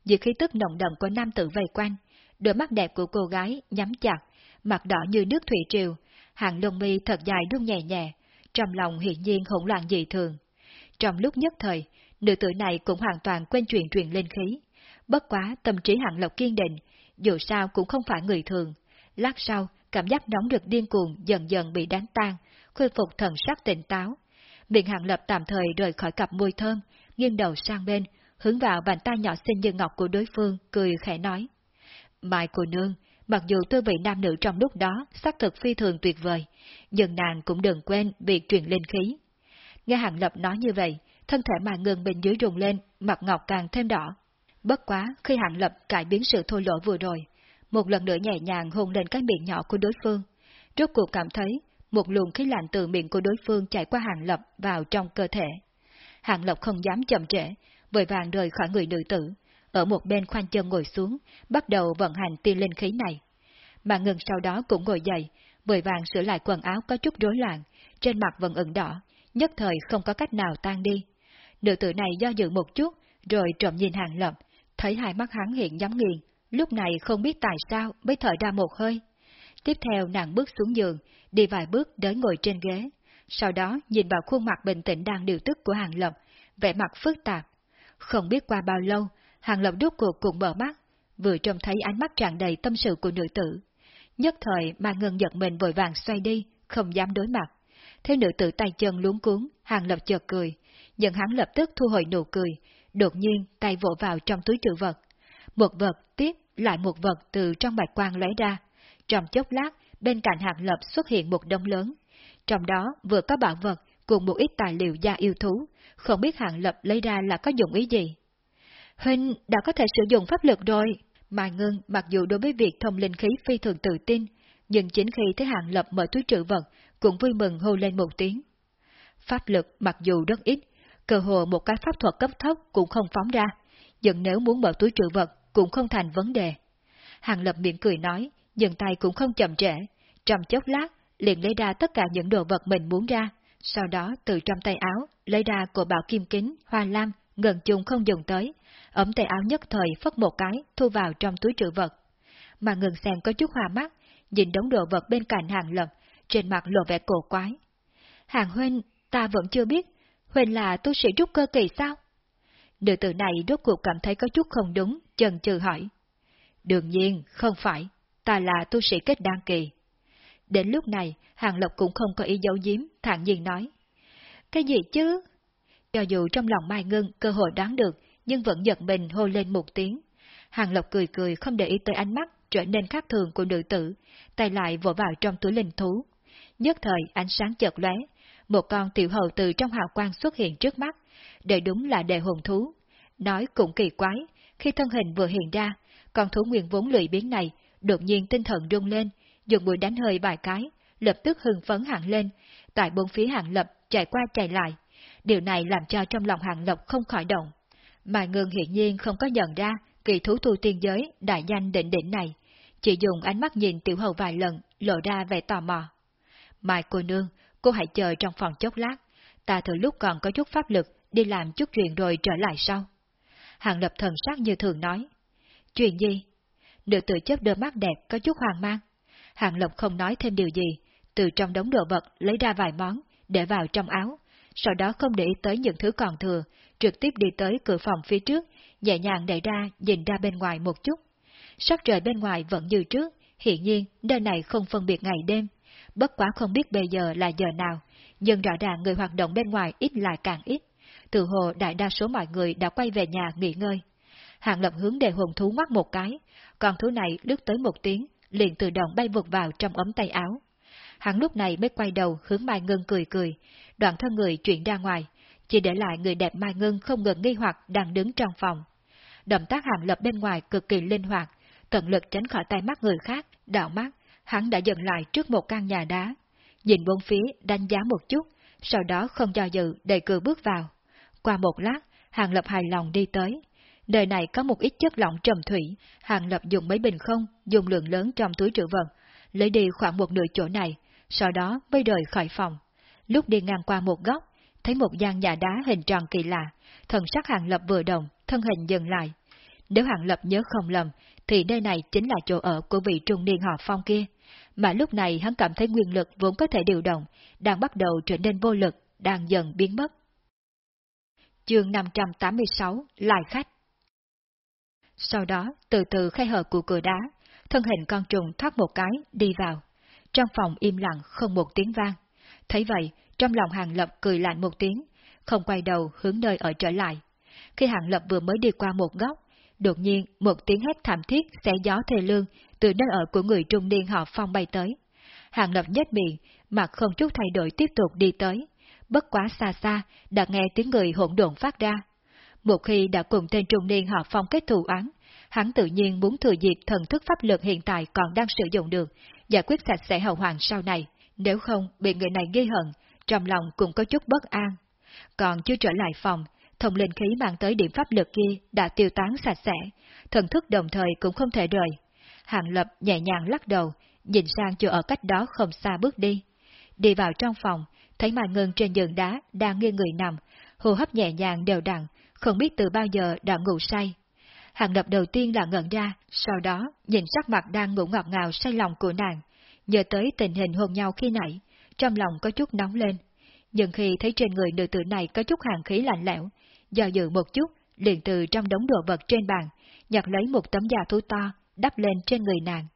Vì khí tức nồng đậm của nam tử vây quanh, đôi mắt đẹp của cô gái nhắm chặt, mặt đỏ như nước thủy triều, hàng lông mi thật dài đung nhẹ nhẹ, trong lòng hiển nhiên hỗn loạn dị thường. Trong lúc nhất thời, nữ tử này cũng hoàn toàn quên chuyện truyền lên khí. Bất quá tâm trí hạng lộc kiên định, dù sao cũng không phải người thường. Lát sau, cảm giác nóng được điên cuồng dần dần bị đánh tan, khôi phục thần sắc tỉnh táo. Miệng hạng lập tạm thời rời khỏi cặp môi thơm, nghiêng đầu sang bên, hướng vào bàn tay nhỏ xinh như ngọc của đối phương, cười khẽ nói. Mai cô nương, mặc dù tôi vị nam nữ trong lúc đó xác thực phi thường tuyệt vời, nhưng nàng cũng đừng quên việc truyền linh khí. Nghe hàng lập nói như vậy, thân thể mà ngừng bên dưới rùng lên, mặt ngọc càng thêm đỏ. Bất quá, khi hàng lập cải biến sự thô lỗ vừa rồi, một lần nữa nhẹ nhàng hôn lên cái miệng nhỏ của đối phương, rốt cuộc cảm thấy một luồng khí lạnh từ miệng của đối phương chạy qua hàng lập vào trong cơ thể. Hàng lập không dám chậm trễ, vội vàng rời khỏi người nữ tử, ở một bên khoanh chân ngồi xuống, bắt đầu vận hành tiên linh khí này. Mà ngừng sau đó cũng ngồi dậy, vội vàng sửa lại quần áo có chút rối loạn, trên mặt vẫn ửng đỏ, nhất thời không có cách nào tan đi. Nữ tử này do dự một chút, rồi trộm nhìn hàng lập, thấy hai mắt hắn hiện nhắm nghiền, lúc này không biết tại sao mới thở ra một hơi. Tiếp theo nàng bước xuống giường, đi vài bước đến ngồi trên ghế, sau đó nhìn vào khuôn mặt bình tĩnh đang điều tức của hàng lập, vẻ mặt phức tạp. Không biết qua bao lâu, hàng lập đốt cuộc cũng mở mắt, vừa trông thấy ánh mắt tràn đầy tâm sự của nữ tử. Nhất thời mà ngừng giật mình vội vàng xoay đi, không dám đối mặt. Thế nữ tử tay chân luống cuốn, hàng lập chợt cười, nhưng hắn lập tức thu hồi nụ cười, đột nhiên tay vỗ vào trong túi trữ vật. Một vật tiếp lại một vật từ trong bạch quang lấy ra. Trong chốc lát, bên cạnh hàng lập xuất hiện một đông lớn. Trong đó vừa có bảo vật cùng một ít tài liệu gia yêu thú, không biết hàng lập lấy ra là có dụng ý gì. Huynh đã có thể sử dụng pháp lực rồi. mà ngưng. mặc dù đối với việc thông linh khí phi thường tự tin, nhưng chính khi thấy hạng lập mở túi trữ vật, cũng vui mừng hô lên một tiếng. Pháp lực mặc dù rất ít, cơ hồ một cái pháp thuật cấp thấp cũng không phóng ra, nhưng nếu muốn mở túi trữ vật cũng không thành vấn đề. Hàng lập miệng cười nói, dừng tay cũng không chậm trễ, trong chốc lát liền lấy ra tất cả những đồ vật mình muốn ra, sau đó từ trong tay áo lấy ra cổ bảo kim kính, hoa lam, gần chung không dùng tới, ấm tay áo nhất thời phất một cái, thu vào trong túi trữ vật. Mà ngừng xem có chút hoa mắt, nhìn đống đồ vật bên cạnh hàng lập, trên mặt lộ vẻ cổ quái. Hàng huynh, ta vẫn chưa biết, huynh là tu sĩ trúc cơ kỳ sao? Nữ tử này rốt cuộc cảm thấy có chút không đúng, chần chừ hỏi. Đương nhiên, không phải, ta là tu sĩ kết đan kỳ. Đến lúc này, Hàng Lộc cũng không có ý giấu giếm, thản nhiên nói. Cái gì chứ? Cho dù trong lòng Mai Ngân cơ hội đoán được, nhưng vẫn giật mình hô lên một tiếng. Hàng Lộc cười cười không để ý tới ánh mắt trở nên khác thường của nữ tử, tay lại vỗ vào trong túi linh thú. Nhất thời ánh sáng chợt lóe, một con tiểu hầu từ trong hào quang xuất hiện trước mắt, đây đúng là đề hồn thú. Nói cũng kỳ quái, khi thân hình vừa hiện ra, con thú nguyên vốn lười biến này, đột nhiên tinh thần rung lên, dùng mũi đánh hơi vài cái, lập tức hưng phấn hẳn lên, tại bốn phía Hàng Lập chạy qua chạy lại. Điều này làm cho trong lòng Hàng lộc không khỏi động. mài Ngưng hiển nhiên không có nhận ra kỳ thú tu tiên giới đại danh định đỉnh này, chỉ dùng ánh mắt nhìn tiểu hầu vài lần, lộ ra vẻ tò mò. Mai cô nương, cô hãy chờ trong phòng chốc lát, ta thử lúc còn có chút pháp lực đi làm chút chuyện rồi trở lại sau. Hàng lập thần sắc như thường nói. Chuyện gì? Nữ tử chớp đôi mắt đẹp có chút hoang mang. Hàng lập không nói thêm điều gì, từ trong đống đồ vật lấy ra vài món, để vào trong áo, sau đó không để ý tới những thứ còn thừa, trực tiếp đi tới cửa phòng phía trước, nhẹ nhàng đẩy ra, nhìn ra bên ngoài một chút. Sắc trời bên ngoài vẫn như trước, hiện nhiên nơi này không phân biệt ngày đêm, bất quá không biết bây giờ là giờ nào, nhưng rõ ràng người hoạt động bên ngoài ít lại càng ít. Từ hồ đại đa số mọi người đã quay về nhà nghỉ ngơi. Hàng lập hướng đề hồn thú ngoắt một cái, con thú này lướt tới một tiếng, liền tự động bay vụt vào trong ấm tay áo. Hắn lúc này mới quay đầu hướng Mai Ngân cười cười, đoạn thân người chuyển ra ngoài, chỉ để lại người đẹp Mai Ngân không ngừng nghi hoặc đang đứng trong phòng. Động tác hàng lập bên ngoài cực kỳ linh hoạt, tận lực tránh khỏi tay mắt người khác, đạo mắt, hắn đã dừng lại trước một căn nhà đá. Nhìn bốn phía, đánh giá một chút, sau đó không do dự, đầy cử bước vào. Qua một lát, Hàng Lập hài lòng đi tới. nơi này có một ít chất lỏng trầm thủy, Hàng Lập dùng mấy bình không, dùng lượng lớn trong túi trữ vật, lấy đi khoảng một nửa chỗ này, sau đó mới rời khỏi phòng. Lúc đi ngang qua một góc, thấy một gian nhà đá hình tròn kỳ lạ, thần sắc Hàng Lập vừa động, thân hình dừng lại. Nếu Hàng Lập nhớ không lầm, thì nơi này chính là chỗ ở của vị trung niên họ phong kia. Mà lúc này hắn cảm thấy nguyên lực vốn có thể điều động, đang bắt đầu trở nên vô lực, đang dần biến mất. Chương 586 Lại khách Sau đó, từ từ khai hở của cửa đá, thân hình con trùng thoát một cái, đi vào. Trong phòng im lặng không một tiếng vang. Thấy vậy, trong lòng Hàng Lập cười lạnh một tiếng, không quay đầu hướng nơi ở trở lại. Khi Hàng Lập vừa mới đi qua một góc, Đột nhiên, một tiếng hét thảm thiết xé gió thê lương từ nơi ở của người trung niên họ phong bay tới. Hàng lập nhếch miệng, mặt không chút thay đổi tiếp tục đi tới. Bất quá xa xa, đã nghe tiếng người hỗn độn phát ra. Một khi đã cùng tên trung niên họ phong kết thù án, hắn tự nhiên muốn thừa dịp thần thức pháp lực hiện tại còn đang sử dụng được, giải quyết sạch sẽ hậu hoàng sau này, nếu không bị người này ghi hận, trong lòng cũng có chút bất an. Còn chưa trở lại phòng, thông linh khí mang tới điểm pháp lực kia đã tiêu tán sạch sẽ, thần thức đồng thời cũng không thể rời. Hàng Lập nhẹ nhàng lắc đầu, nhìn sang chỗ ở cách đó không xa bước đi. Đi vào trong phòng, thấy Mai Ngân trên giường đá đang nghiêng người nằm, hô hấp nhẹ nhàng đều đặn, không biết từ bao giờ đã ngủ say. Hàng Lập đầu tiên là ngẩn ra, sau đó nhìn sắc mặt đang ngủ ngọt ngào say lòng của nàng, nhớ tới tình hình hôn nhau khi nãy, trong lòng có chút nóng lên. Nhưng khi thấy trên người nữ tử này có chút hàng khí lạnh lẽo, do dự một chút, liền từ trong đống đồ vật trên bàn, nhặt lấy một tấm da thú to, đắp lên trên người nàng.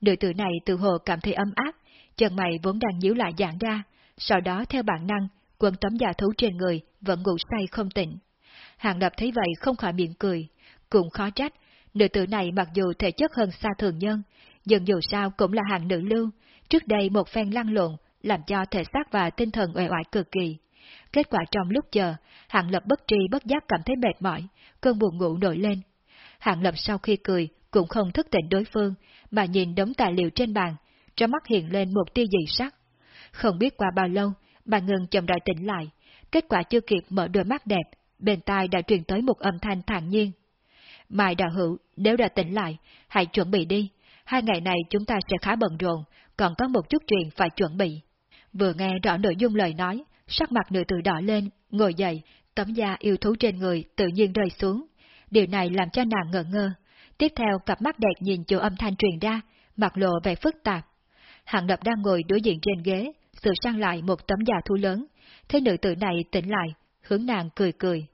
Nữ tử này từ hồ cảm thấy ấm áp, chân mày vốn đang nhíu lại giãn ra, sau đó theo bản năng, quần tấm da thú trên người vẫn ngủ say không tỉnh. Hàng lập thấy vậy không khỏi miệng cười, cũng khó trách, nữ tử này mặc dù thể chất hơn xa thường nhân, dần dù sao cũng là hàng nữ lưu, trước đây một phen lăn lộn, làm cho thể xác và tinh thần uể oải cực kỳ. Kết quả trong lúc chờ, Hạng Lập bất tri bất giác cảm thấy mệt mỏi, cơn buồn ngủ nổi lên. Hạng Lập sau khi cười, cũng không thức tỉnh đối phương, mà nhìn đống tài liệu trên bàn, trong mắt hiện lên một tia dị sắc. Không biết qua bao lâu, bà ngừng chậm rãi tỉnh lại, kết quả chưa kịp mở đôi mắt đẹp, bên tai đã truyền tới một âm thanh thản nhiên. Mai đạo hữu, nếu đã tỉnh lại, hãy chuẩn bị đi, hai ngày này chúng ta sẽ khá bận rộn, còn có một chút chuyện phải chuẩn bị. Vừa nghe rõ nội dung lời nói, sắc mặt nữ tử đỏ lên, ngồi dậy, tấm da yêu thú trên người tự nhiên rơi xuống. Điều này làm cho nàng ngỡ ngơ. Tiếp theo cặp mắt đẹp nhìn chỗ âm thanh truyền ra, mặt lộ vẻ phức tạp. Hạng lập đang ngồi đối diện trên ghế, sửa sang lại một tấm da thu lớn. thấy nữ tử này tỉnh lại, hướng nàng cười cười.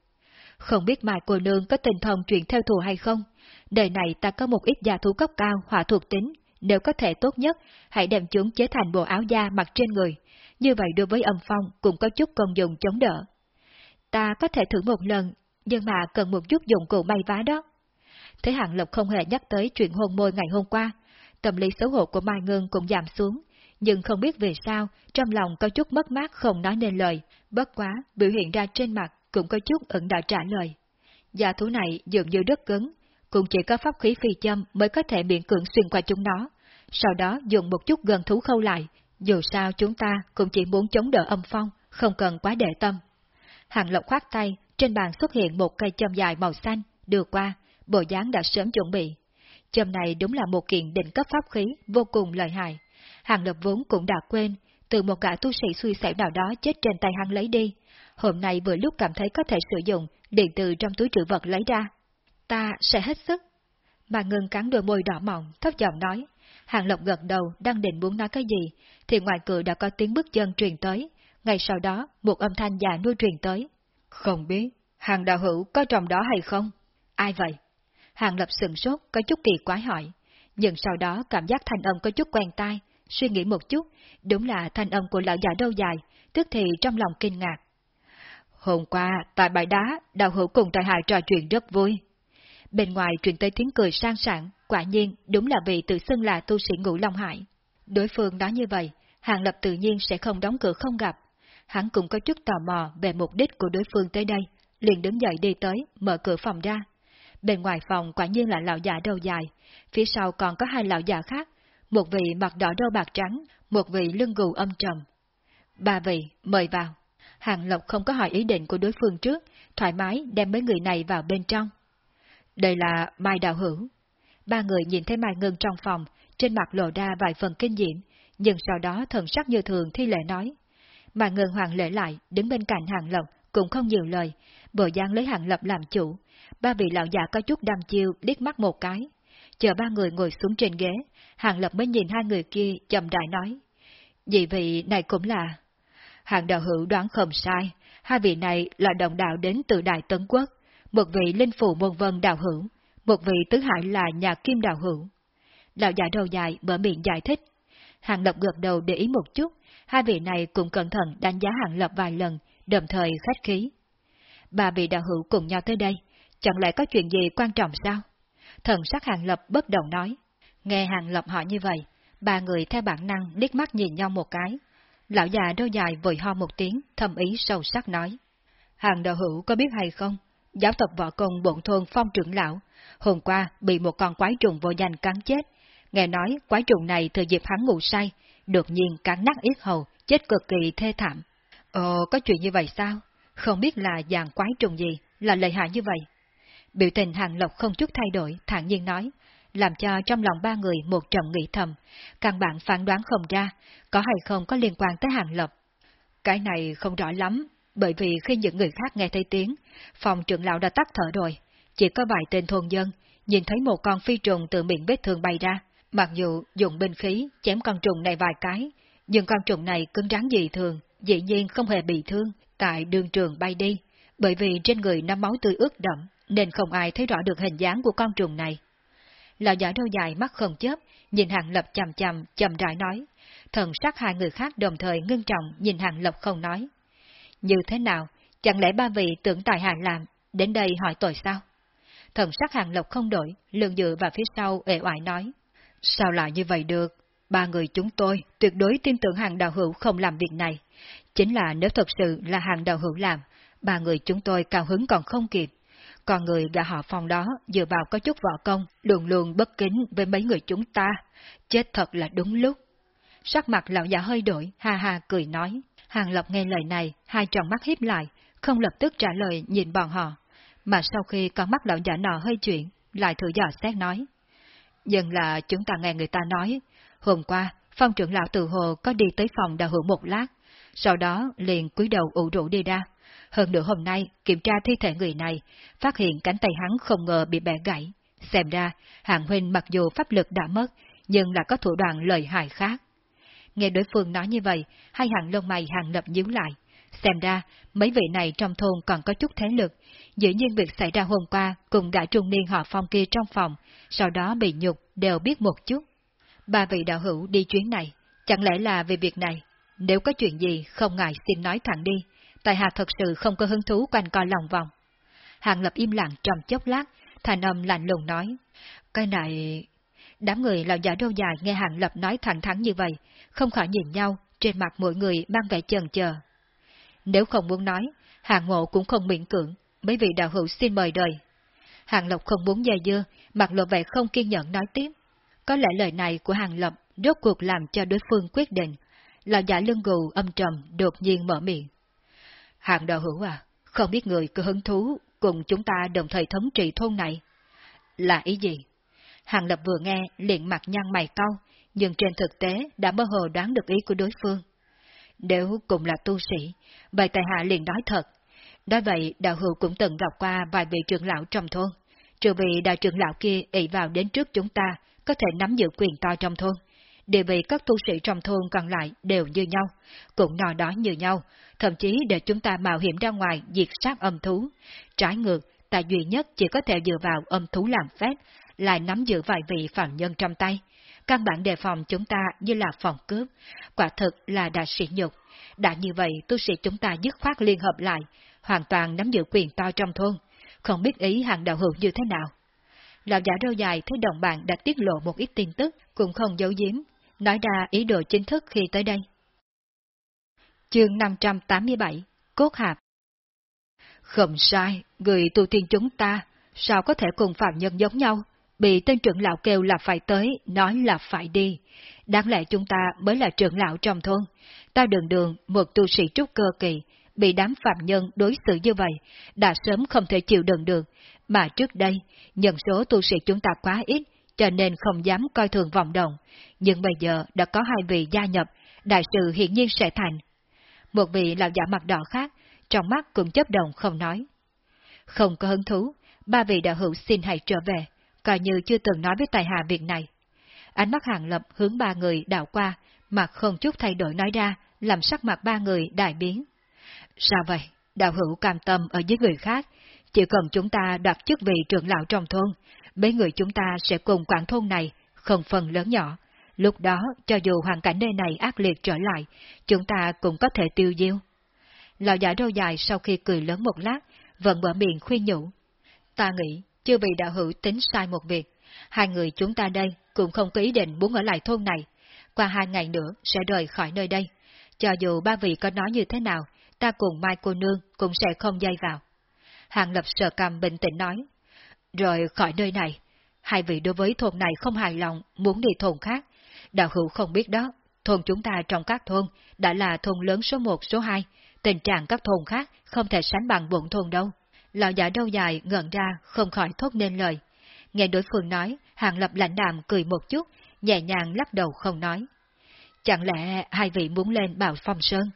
Không biết mai cô nương có tình thông chuyện theo thù hay không? Đời này ta có một ít gia thú cấp cao hỏa thuộc tính, nếu có thể tốt nhất, hãy đem chúng chế thành bộ áo da mặc trên người, như vậy đối với âm phong cũng có chút công dụng chống đỡ. Ta có thể thử một lần, nhưng mà cần một chút dụng cụ may vá đó. Thế Hạng Lộc không hề nhắc tới chuyện hôn môi ngày hôm qua, tâm lý xấu hổ của Mai Ngân cũng giảm xuống, nhưng không biết vì sao, trong lòng có chút mất mát không nói nên lời, bất quá, biểu hiện ra trên mặt cũng có chút ẩn đã trả lời. Gia thú này dường như rất cứng, cũng chỉ có pháp khí phi châm mới có thể miễn cưỡng xuyên qua chúng nó, sau đó dùng một chút gần thú khâu lại, Dù sao chúng ta cũng chỉ muốn chống đỡ âm phong, không cần quá để tâm. Hàng Lộc khoát tay, trên bàn xuất hiện một cây châm dài màu xanh, đưa qua, bộ dáng đã sớm chuẩn bị. Châm này đúng là một kiện định cấp pháp khí vô cùng lợi hại. Hàng lộc vốn cũng đã quên, từ một gã tu sĩ suy xẻo nào đó chết trên tay hắn lấy đi. Hôm nay vừa lúc cảm thấy có thể sử dụng, điện từ trong túi trữ vật lấy ra. Ta sẽ hết sức. Mà ngừng cắn đôi môi đỏ mọng, thấp giọng nói. Hàng Lộc gật đầu, đang định muốn nói cái gì, thì ngoài cửa đã có tiếng bước chân truyền tới. Ngay sau đó, một âm thanh già nuôi truyền tới. Không biết, hàng đạo hữu có trong đó hay không? Ai vậy? Hàng Lập sừng sốt, có chút kỳ quái hỏi. Nhưng sau đó cảm giác thanh âm có chút quen tai, suy nghĩ một chút, đúng là thanh âm của lão già đâu dài, tức thì trong lòng kinh ngạc. Hôm qua, tại bãi đá, đạo hữu cùng tại hại trò chuyện rất vui. Bên ngoài truyền tới tiếng cười sang sảng, quả nhiên đúng là vị tự xưng là tu sĩ ngũ Long Hải. Đối phương nói như vậy, Hàng Lập tự nhiên sẽ không đóng cửa không gặp. Hắn cũng có chút tò mò về mục đích của đối phương tới đây, liền đứng dậy đi tới, mở cửa phòng ra. Bên ngoài phòng quả nhiên là lão già đầu dài, phía sau còn có hai lão già khác, một vị mặt đỏ đô bạc trắng, một vị lưng gù âm trầm. Ba vị, mời vào. Hàng Lộc không có hỏi ý định của đối phương trước, thoải mái đem mấy người này vào bên trong. Đây là Mai đạo Hữu. Ba người nhìn thấy Mai Ngân trong phòng, trên mặt lộ ra vài phần kinh diễm, nhưng sau đó thần sắc như thường thi lễ nói. Mai Ngân hoàng lễ lại, đứng bên cạnh Hàng Lộc, cũng không nhiều lời, bộ dáng lấy Hàng Lập làm chủ. Ba vị lão già có chút đăm chiêu, liếc mắt một cái. Chờ ba người ngồi xuống trên ghế, Hàng Lập mới nhìn hai người kia chậm đại nói. Dị vị này cũng là... Hàng đạo hữu đoán không sai, hai vị này là đồng đạo đến từ Đại Tấn Quốc, một vị linh phủ môn vân đạo hữu, một vị tứ hải là nhà kim đạo hữu. Đạo giả đầu dài mở miệng giải thích. Hàng Lập gật đầu để ý một chút, hai vị này cũng cẩn thận đánh giá Hàng Lập vài lần, đồng thời khách khí. Ba vị đạo hữu cùng nhau tới đây, chẳng lẽ có chuyện gì quan trọng sao? Thần sắc Hàng Lập bất động nói. Nghe Hàng Lập hỏi như vậy, ba người theo bản năng liếc mắt nhìn nhau một cái. Lão già đôi dài vội ho một tiếng, thầm ý sâu sắc nói. Hàng đạo hữu có biết hay không? Giáo tập võ công bộn thôn phong trưởng lão, hôm qua bị một con quái trùng vô danh cắn chết. Nghe nói quái trùng này thừa dịp hắn ngủ say, đột nhiên cắn nát yết hầu, chết cực kỳ thê thảm. Ồ, có chuyện như vậy sao? Không biết là dạng quái trùng gì, là lợi hại như vậy. Biểu tình hàng lộc không chút thay đổi, thản nhiên nói, làm cho trong lòng ba người một trận nghĩ thầm, căn bản phán đoán không ra, có hay không có liên quan tới hàng lộc. Cái này không rõ lắm, bởi vì khi những người khác nghe thấy tiếng, phòng trưởng lão đã tắt thở rồi, chỉ có vài tên thôn dân, nhìn thấy một con phi trùng từ miệng vết thương bay ra, mặc dù dùng binh khí chém con trùng này vài cái, nhưng con trùng này cứng rắn dị thường, dĩ nhiên không hề bị thương tại đường trường bay đi, bởi vì trên người nắm máu tươi ướt đậm, nên không ai thấy rõ được hình dáng của con trùng này. Lão giả đôi dài mắt không chớp, nhìn Hàng Lập chầm chầm, chầm rãi nói. Thần sắc hai người khác đồng thời ngưng trọng nhìn Hàng Lập không nói. Như thế nào, chẳng lẽ ba vị tưởng tài hàng làm, đến đây hỏi tội sao? Thần sắc Hàng lộc không đổi, lương dự vào phía sau ệ oải nói. Sao lại như vậy được? Ba người chúng tôi tuyệt đối tin tưởng hàng đạo hữu không làm việc này. Chính là nếu thật sự là hàng đạo hữu làm, ba người chúng tôi cao hứng còn không kịp. Còn người gà họ phòng đó dựa vào có chút võ công, luôn luôn bất kính với mấy người chúng ta. Chết thật là đúng lúc. Sắc mặt lão già hơi đổi, ha ha cười nói. Hàng Lập nghe lời này, hai tròng mắt hiếp lại, không lập tức trả lời nhìn bọn họ. Mà sau khi con mắt lão giả nọ hơi chuyển, lại thử dò xét nói. Nhưng là chúng ta nghe người ta nói, hôm qua, phong trưởng lão từ hồ có đi tới phòng đào hữu một lát, sau đó liền cúi đầu ủ rũ đi ra. Hơn nữa hôm nay, kiểm tra thi thể người này, phát hiện cánh tay hắn không ngờ bị bẻ gãy. Xem ra, hạng huynh mặc dù pháp lực đã mất, nhưng là có thủ đoạn lợi hại khác. Nghe đối phương nói như vậy, hai hàng lông mày hàng lập nhíu lại. Xem ra, mấy vị này trong thôn còn có chút thế lực, dĩ nhiên việc xảy ra hôm qua cùng gã trung niên họ phong kia trong phòng, sau đó bị nhục đều biết một chút. Ba vị đạo hữu đi chuyến này, chẳng lẽ là về việc này? Nếu có chuyện gì, không ngại xin nói thẳng đi, tại hạ thật sự không có hứng thú quanh co lòng vòng. Hàng lập im lặng trong chốc lát, thành âm lạnh lùng nói, cái này... Đám người lão giả đô dài nghe hàng lập nói thẳng thắn như vậy, không khỏi nhìn nhau, trên mặt mỗi người mang vẻ chần chờ. Nếu không muốn nói, hàng ngộ cũng không miễn cưỡng, mấy vị đạo hữu xin mời đời. Hàng Lộc không muốn dây dưa, mặt lộ vẻ không kiên nhẫn nói tiếp. Có lẽ lời này của Hàng lộc rốt cuộc làm cho đối phương quyết định. lão giả dạ lưng gù âm trầm đột nhiên mở miệng. Hàng đạo hữu à, không biết người cứ hứng thú cùng chúng ta đồng thời thống trị thôn này. Là ý gì? Hàng Lập vừa nghe liền mặt nhăn mày cau, nhưng trên thực tế đã mơ hồ đoán được ý của đối phương. Nếu cùng là tu sĩ, bài tài hạ liền nói thật. Nói vậy, đạo hữu cũng từng gặp qua vài vị trưởng lão trong thôn. Trừ vì đại trưởng lão kia ỷ vào đến trước chúng ta, có thể nắm giữ quyền to trong thôn. Địa vị các tu sĩ trong thôn còn lại đều như nhau, cũng nò đó như nhau, thậm chí để chúng ta mạo hiểm ra ngoài diệt sát âm thú. Trái ngược, ta duy nhất chỉ có thể dựa vào âm thú làm phép, lại nắm giữ vài vị phạm nhân trong tay. Căn bản đề phòng chúng ta như là phòng cướp, quả thực là đã sỉ nhục. Đã như vậy, tu sĩ chúng ta dứt khoát liên hợp lại, hoàn toàn nắm giữ quyền to trong thôn, không biết ý hàng đạo hữu như thế nào. Lão giả râu dài thấy đồng bạn đã tiết lộ một ít tin tức, cũng không giấu giếm, nói ra ý đồ chính thức khi tới đây. Chương 587 Cốt Hạp Không sai, người tu tiên chúng ta, sao có thể cùng phạm nhân giống nhau? Bị tên trưởng lão kêu là phải tới, nói là phải đi. Đáng lẽ chúng ta mới là trưởng lão trong thôn. Ta đường đường, một tu sĩ trúc cơ kỳ, bị đám phạm nhân đối xử như vậy, đã sớm không thể chịu đựng được, mà trước đây, nhân số tu sĩ chúng ta quá ít, cho nên không dám coi thường vọng động, nhưng bây giờ đã có hai vị gia nhập, đại sự hiển nhiên sẽ thành. Một vị lão giả mặt đỏ khác, trong mắt cũng chấp động không nói. Không có hứng thú, ba vị đạo hữu xin hãy trở về, coi như chưa từng nói với tài hạ việc này. Ánh mắt hàng lập hướng ba người đảo qua, mặt không chút thay đổi nói ra, làm sắc mặt ba người đại biến. Sao vậy? Đạo hữu cam tâm ở dưới người khác, chỉ cần chúng ta đoạt chức vị trưởng lão trong thôn, mấy người chúng ta sẽ cùng quản thôn này, không phần lớn nhỏ. Lúc đó, cho dù hoàn cảnh nơi này ác liệt trở lại, chúng ta cũng có thể tiêu diêu. Lão giả râu dài sau khi cười lớn một lát, vẫn mở miệng khuyên nhủ. Ta nghĩ, chưa vì đạo hữu tính sai một việc. Hai người chúng ta đây cũng không có ý định muốn ở lại thôn này. Qua hai ngày nữa sẽ rời khỏi nơi đây. Cho dù ba vị có nói như thế nào, ta cùng Mai cô nương cũng sẽ không dây vào. Hàng lập sợ cầm bình tĩnh nói. Rồi khỏi nơi này, hai vị đối với thôn này không hài lòng, muốn đi thôn khác. Đạo hữu không biết đó, thôn chúng ta trong các thôn đã là thôn lớn số 1, số 2, tình trạng các thôn khác không thể sánh bằng bụng thôn đâu. Lão giả đâu dài ngẩn ra, không khỏi thốt nên lời. Nghe đối phương nói, hàng lập lãnh đạm cười một chút, nhẹ nhàng lắc đầu không nói. Chẳng lẽ hai vị muốn lên bảo phong sơn?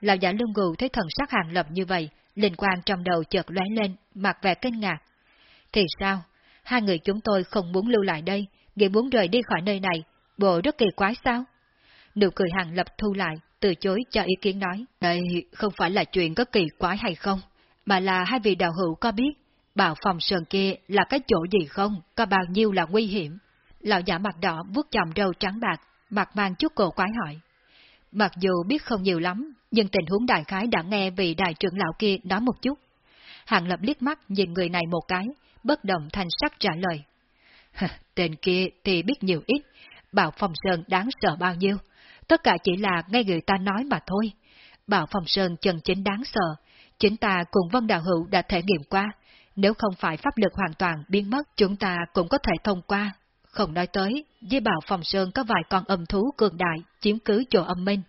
Lão giả lưng gù thấy thần sắc hàng lập như vậy, linh quan trong đầu chợt lóe lên, mặt vẻ kinh ngạc. Thì sao? Hai người chúng tôi không muốn lưu lại đây, nghĩ muốn rời đi khỏi nơi này, bộ rất kỳ quái sao? Nụ cười hàng lập thu lại, từ chối cho ý kiến nói. Đây không phải là chuyện có kỳ quái hay không, mà là hai vị đạo hữu có biết, bảo phòng sơn kia là cái chỗ gì không, có bao nhiêu là nguy hiểm. Lão giả mặt đỏ vuốt chồng râu trắng bạc, mặt mang chút cổ quái hỏi. Mặc dù biết không nhiều lắm, nhưng tình huống đại khái đã nghe vị đại trưởng lão kia nói một chút. Hàng lập liếc mắt nhìn người này một cái, bất động thành sắc trả lời. Tên kia thì biết nhiều ít, Bảo phòng Sơn đáng sợ bao nhiêu, tất cả chỉ là nghe người ta nói mà thôi. Bảo phòng Sơn chân chính đáng sợ, chính ta cùng Vân Đạo Hữu đã thể nghiệm qua, nếu không phải pháp lực hoàn toàn biến mất, chúng ta cũng có thể thông qua. Không nói tới, dưới Bảo phòng Sơn có vài con âm thú cường đại chiếm cứ chỗ âm minh,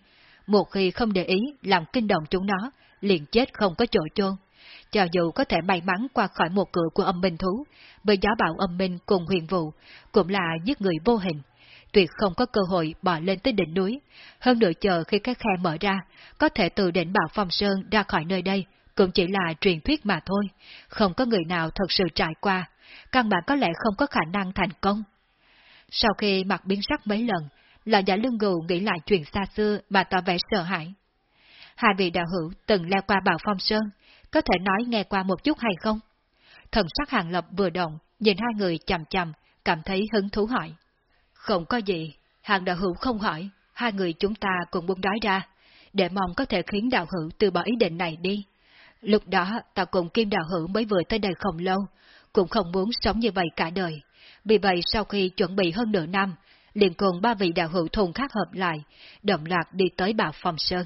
một khi không để ý làm kinh động chúng nó, liền chết không có chỗ chôn. Cho dù có thể may mắn qua khỏi một cửa của âm minh thú, bởi gió bão âm minh cùng huyền vụ, cũng là giết người vô hình, tuyệt không có cơ hội bỏ lên tới đỉnh núi. Hơn nữa chờ khi cái khe mở ra, có thể từ đỉnh Bảo Phong Sơn ra khỏi nơi đây, cũng chỉ là truyền thuyết mà thôi, không có người nào thật sự trải qua, căn bản có lẽ không có khả năng thành công. Sau khi mặt biến sắc mấy lần, lão giả lưng gù nghĩ lại chuyện xa xưa mà tỏ vẻ sợ hãi. Hai vị đạo hữu từng leo qua Bảo Phong Sơn, có thể nói nghe qua một chút hay không? Thần sắc hàng lập vừa động, nhìn hai người chầm chầm, cảm thấy hứng thú hỏi. Không có gì, hàng đạo hữu không hỏi, hai người chúng ta cùng buông đói ra, để mong có thể khiến đạo hữu từ bỏ ý định này đi. Lúc đó ta cùng Kim đạo hữu mới vừa tới đây không lâu, cũng không muốn sống như vậy cả đời. Vì vậy sau khi chuẩn bị hơn nửa năm, liền cùng ba vị đạo hữu thùng khác hợp lại, động lạc đi tới Bảo Phong Sơn.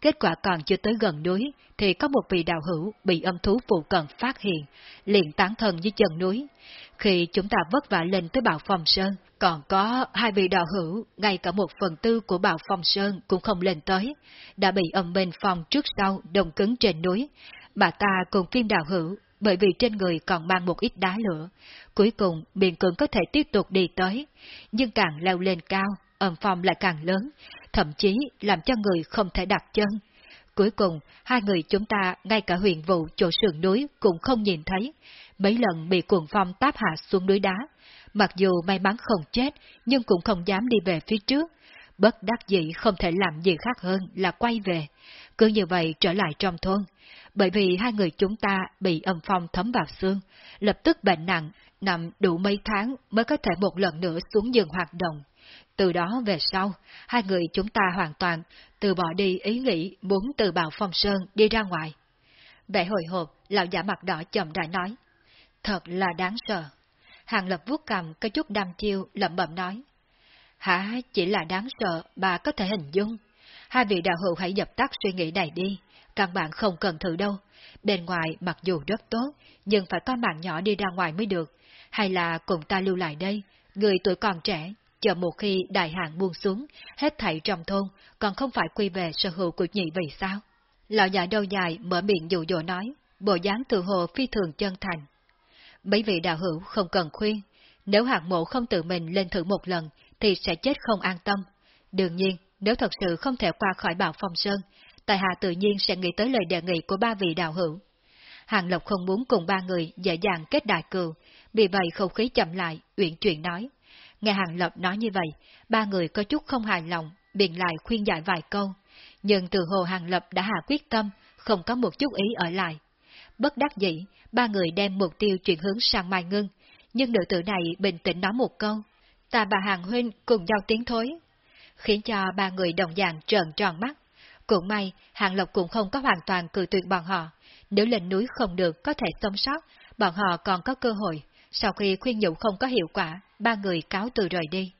Kết quả còn chưa tới gần núi, thì có một vị đạo hữu bị âm thú phụ cận phát hiện, liền tán thân dưới chân núi. Khi chúng ta vất vả lên tới Bảo Phong Sơn, còn có hai vị đạo hữu, ngay cả một phần tư của Bảo Phong Sơn cũng không lên tới, đã bị âm bên phong trước sau đồng cứng trên núi, mà ta cùng kim đạo hữu, bởi vì trên người còn mang một ít đá lửa, cuối cùng biển cường có thể tiếp tục đi tới, nhưng càng leo lên cao, âm phong lại càng lớn, thậm chí làm cho người không thể đặt chân. Cuối cùng, hai người chúng ta ngay cả huyền vụ chỗ sườn núi cũng không nhìn thấy, mấy lần bị cuồng phong táp hạ xuống núi đá. Mặc dù may mắn không chết, nhưng cũng không dám đi về phía trước. Bất đắc dĩ không thể làm gì khác hơn là quay về. Cứ như vậy trở lại trong thôn. Bởi vì hai người chúng ta bị âm phong thấm vào xương, lập tức bệnh nặng, nằm đủ mấy tháng mới có thể một lần nữa xuống giường hoạt động. Từ đó về sau, hai người chúng ta hoàn toàn từ bỏ đi ý nghĩ muốn từ bào phong sơn đi ra ngoài. Vẻ hồi hộp, lão giả mặt đỏ chậm đã nói. Thật là đáng sợ. Hàng lập vuốt cầm có chút đam chiêu lẩm bẩm nói. Hả, chỉ là đáng sợ, bà có thể hình dung. Hai vị đạo hữu hãy dập tắt suy nghĩ này đi, căn bản không cần thử đâu. Bên ngoài mặc dù rất tốt, nhưng phải có mạng nhỏ đi ra ngoài mới được. Hay là cùng ta lưu lại đây, người tuổi còn trẻ, chờ một khi đại hạn buông xuống, hết thảy trong thôn, còn không phải quy về sở hữu của nhị vì sao? Lão già đầu dài mở miệng dụ dỗ nói, bộ dáng tự hồ phi thường chân thành. Mấy vị đạo hữu không cần khuyên, nếu hạng mộ không tự mình lên thử một lần, thì sẽ chết không an tâm. Đương nhiên, nếu thật sự không thể qua khỏi bảo phong sơn, tài hạ tự nhiên sẽ nghĩ tới lời đề nghị của ba vị đạo hữu. Hàng Lộc không muốn cùng ba người dễ dàng kết đại cừu, vì vậy không khí chậm lại, uyển chuyển nói. Nghe Hàng Lập nói như vậy, ba người có chút không hài lòng, biện lại khuyên giải vài câu. Nhưng từ hồ Hàng Lập đã hạ quyết tâm, không có một chút ý ở lại. Bất đắc dĩ, ba người đem mục tiêu chuyển hướng sang Mai ngân nhưng nữ tử này bình tĩnh nói một câu. Ta bà Hàng Huynh cùng nhau tiếng thối, khiến cho ba người đồng dạng trợn tròn mắt. Cũng may, Hàng Lộc cũng không có hoàn toàn cử tuyệt bọn họ. Nếu lên núi không được có thể sống sót, bọn họ còn có cơ hội. Sau khi khuyên nhủ không có hiệu quả, ba người cáo từ rời đi.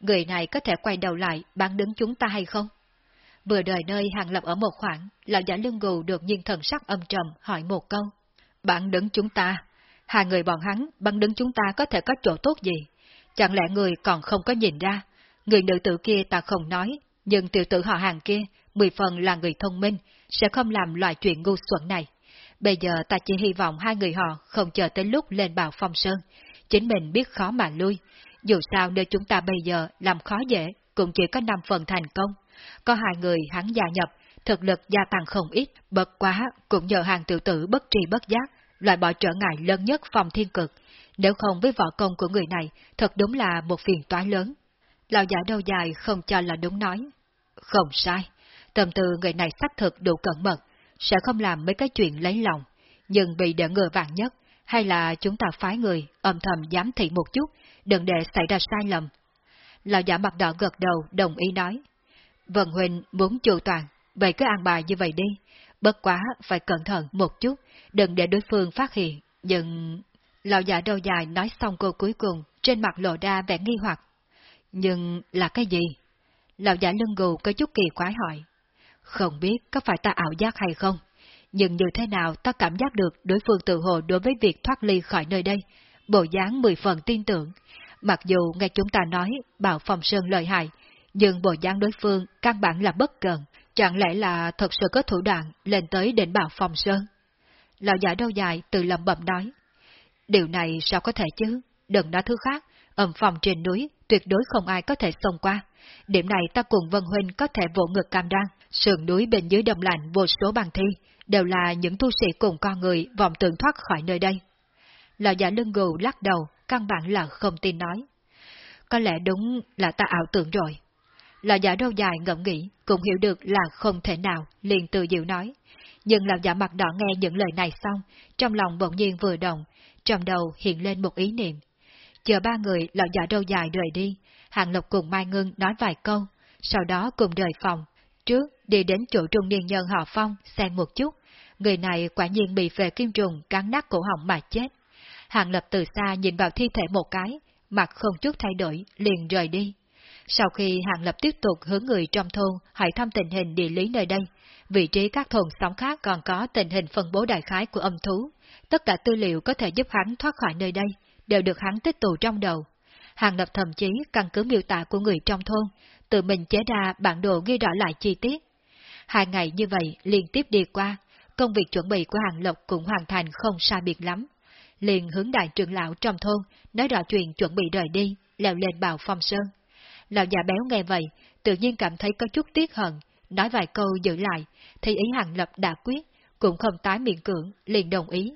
Người này có thể quay đầu lại bán đứng chúng ta hay không? Vừa đời nơi Hàng Lập ở một khoảng, lão giả lưng gù được nhiên thần sắc âm trầm hỏi một câu. Bạn đứng chúng ta, hai người bọn hắn bằng đứng chúng ta có thể có chỗ tốt gì? Chẳng lẽ người còn không có nhìn ra? Người nữ tử kia ta không nói, nhưng tiểu tử họ hàng kia, mười phần là người thông minh, sẽ không làm loại chuyện ngu xuẩn này. Bây giờ ta chỉ hy vọng hai người họ không chờ tới lúc lên bào phong sơn, chính mình biết khó mà lui. Dù sao nơi chúng ta bây giờ làm khó dễ, cũng chỉ có năm phần thành công. Có hai người hắn gia nhập, thực lực gia tăng không ít, bất quá cũng nhờ hàng tiểu tử bất tri bất giác, loại bỏ trở ngại lớn nhất phòng thiên cực. Nếu không với võ công của người này, thật đúng là một phiền toái lớn. Lão giả đầu dài không cho là đúng nói. Không sai, tâm tư người này xác thực đủ cẩn mật, sẽ không làm mấy cái chuyện lấy lòng, nhưng bị đỡ ngừa vạn nhất, hay là chúng ta phái người âm thầm giám thị một chút, đừng để xảy ra sai lầm. Lão giả mặt đỏ gật đầu đồng ý nói. Vân Huynh muốn chu toàn, vậy cứ an bài như vậy đi, bất quá phải cẩn thận một chút, đừng để đối phương phát hiện, nhưng... Lão giả đầu dài nói xong câu cuối cùng, trên mặt lộ ra vẻ nghi hoặc. Nhưng là cái gì? Lão giả lưng gù có chút kỳ quái hỏi. Không biết có phải ta ảo giác hay không, nhưng như thế nào ta cảm giác được đối phương tự hồ đối với việc thoát ly khỏi nơi đây, bộ dáng mười phần tin tưởng. Mặc dù nghe chúng ta nói Bảo Phòng Sơn lợi hại, nhưng bộ dáng đối phương căn bản là bất cần, chẳng lẽ là thật sự có thủ đoạn lên tới đỉnh Bảo Phòng Sơn? Lão giả đâu dài từ lầm bẩm nói. Điều này sao có thể chứ? Đừng nói thứ khác, ẩm phòng trên núi tuyệt đối không ai có thể xông qua. Điểm này ta cùng Vân Huynh có thể vỗ ngực cam đoan, sườn núi bên dưới đông lạnh vô số bằng thi, đều là những tu sĩ cùng con người vọng tưởng thoát khỏi nơi đây. Lão giả lưng gù lắc đầu, căn bản là không tin nói. Có lẽ đúng là ta ảo tưởng rồi. Lão giả râu dài ngẫm nghĩ, cũng hiểu được là không thể nào, liền từ dịu nói. Nhưng lão giả mặt đỏ nghe những lời này xong, trong lòng bỗng nhiên vừa động, trong đầu hiện lên một ý niệm. Chờ ba người lão giả râu dài rời đi, Hàng Lộc cùng Mai Ngưng nói vài câu, sau đó cùng rời phòng. Trước, đi đến chỗ trung niên nhân họ Phong, xem một chút. Người này quả nhiên bị về kim trùng cắn nát cổ họng mà chết. Hàng Lập từ xa nhìn vào thi thể một cái, mặt không chút thay đổi, liền rời đi. Sau khi Hàng Lập tiếp tục hướng người trong thôn hỏi thăm tình hình địa lý nơi đây, vị trí các thôn xóm khác còn có tình hình phân bố đại khái của âm thú, tất cả tư liệu có thể giúp hắn thoát khỏi nơi đây, đều được hắn tích tụ trong đầu. Hàng Lập thậm chí căn cứ miêu tả của người trong thôn, tự mình chế ra bản đồ ghi rõ lại chi tiết. Hai ngày như vậy liên tiếp đi qua, công việc chuẩn bị của Hàng lập cũng hoàn thành không sai biệt lắm. Liền hướng đại trưởng lão trong thôn, nói rõ chuyện chuẩn bị rời đi, leo lên bào phong sơn. Lão già béo nghe vậy, tự nhiên cảm thấy có chút tiếc hận, nói vài câu giữ lại, thì ý Hàng Lập đã quyết, cũng không tái miệng cưỡng, liền đồng ý.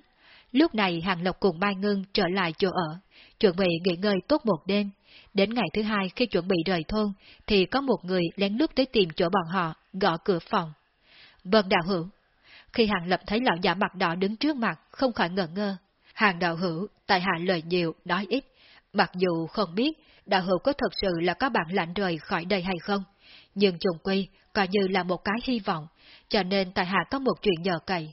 Lúc này Hàng Lộc cùng Mai Ngân trở lại chỗ ở, chuẩn bị nghỉ ngơi tốt một đêm. Đến ngày thứ hai khi chuẩn bị rời thôn, thì có một người lén lút tới tìm chỗ bọn họ, gõ cửa phòng. Vâng đạo hữu. Khi Hàng Lập thấy lão giả mặt đỏ đứng trước mặt, không khỏi ngờ ngơ. Hàng đạo hữu, tại hạ lời nhiều, nói ít. Mặc dù không biết đạo hữu có thật sự là có bạn lãnh rời khỏi đây hay không, nhưng trùng quy coi như là một cái hy vọng, cho nên tại hạ có một chuyện nhờ cậy.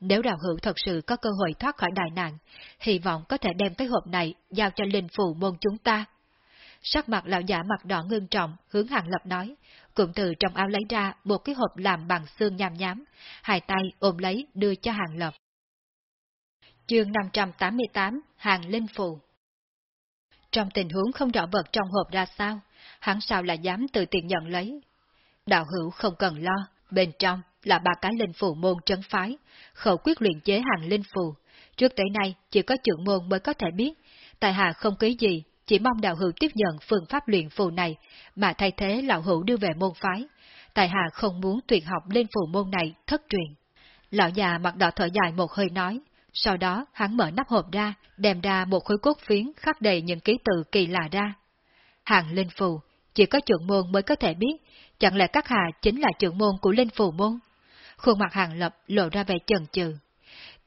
Nếu đạo hữu thật sự có cơ hội thoát khỏi đại nạn, hy vọng có thể đem cái hộp này giao cho linh phù môn chúng ta. Sắc mặt lão giả mặt đỏ ngưng trọng, hướng hàng lập nói, cũng từ trong áo lấy ra một cái hộp làm bằng xương nham nhám, hai tay ôm lấy đưa cho hàng lập. Chương 588 Hàng Linh Phù trong tình huống không rõ vật trong hộp ra sao, hắn sao lại dám tự tiện nhận lấy. Đạo hữu không cần lo, bên trong là ba cái linh phù môn trấn phái, khẩu quyết luyện chế hàng linh phù. Trước tới nay chỉ có trưởng môn mới có thể biết, tại hạ không ký gì, chỉ mong đạo hữu tiếp nhận phương pháp luyện phù này, mà thay thế lão hữu đưa về môn phái. Tại hạ không muốn tuyệt học linh phù môn này thất truyền. Lão già mặt đỏ thở dài một hơi nói, sau đó hắn mở nắp hộp ra, đem ra một khối cốt phiến khắc đầy những ký tự kỳ lạ ra. Hàng linh phù, chỉ có trưởng môn mới có thể biết, chẳng lẽ các hạ chính là trưởng môn của linh phù môn? Khuôn mặt hàng lập lộ ra vẻ chần chừ.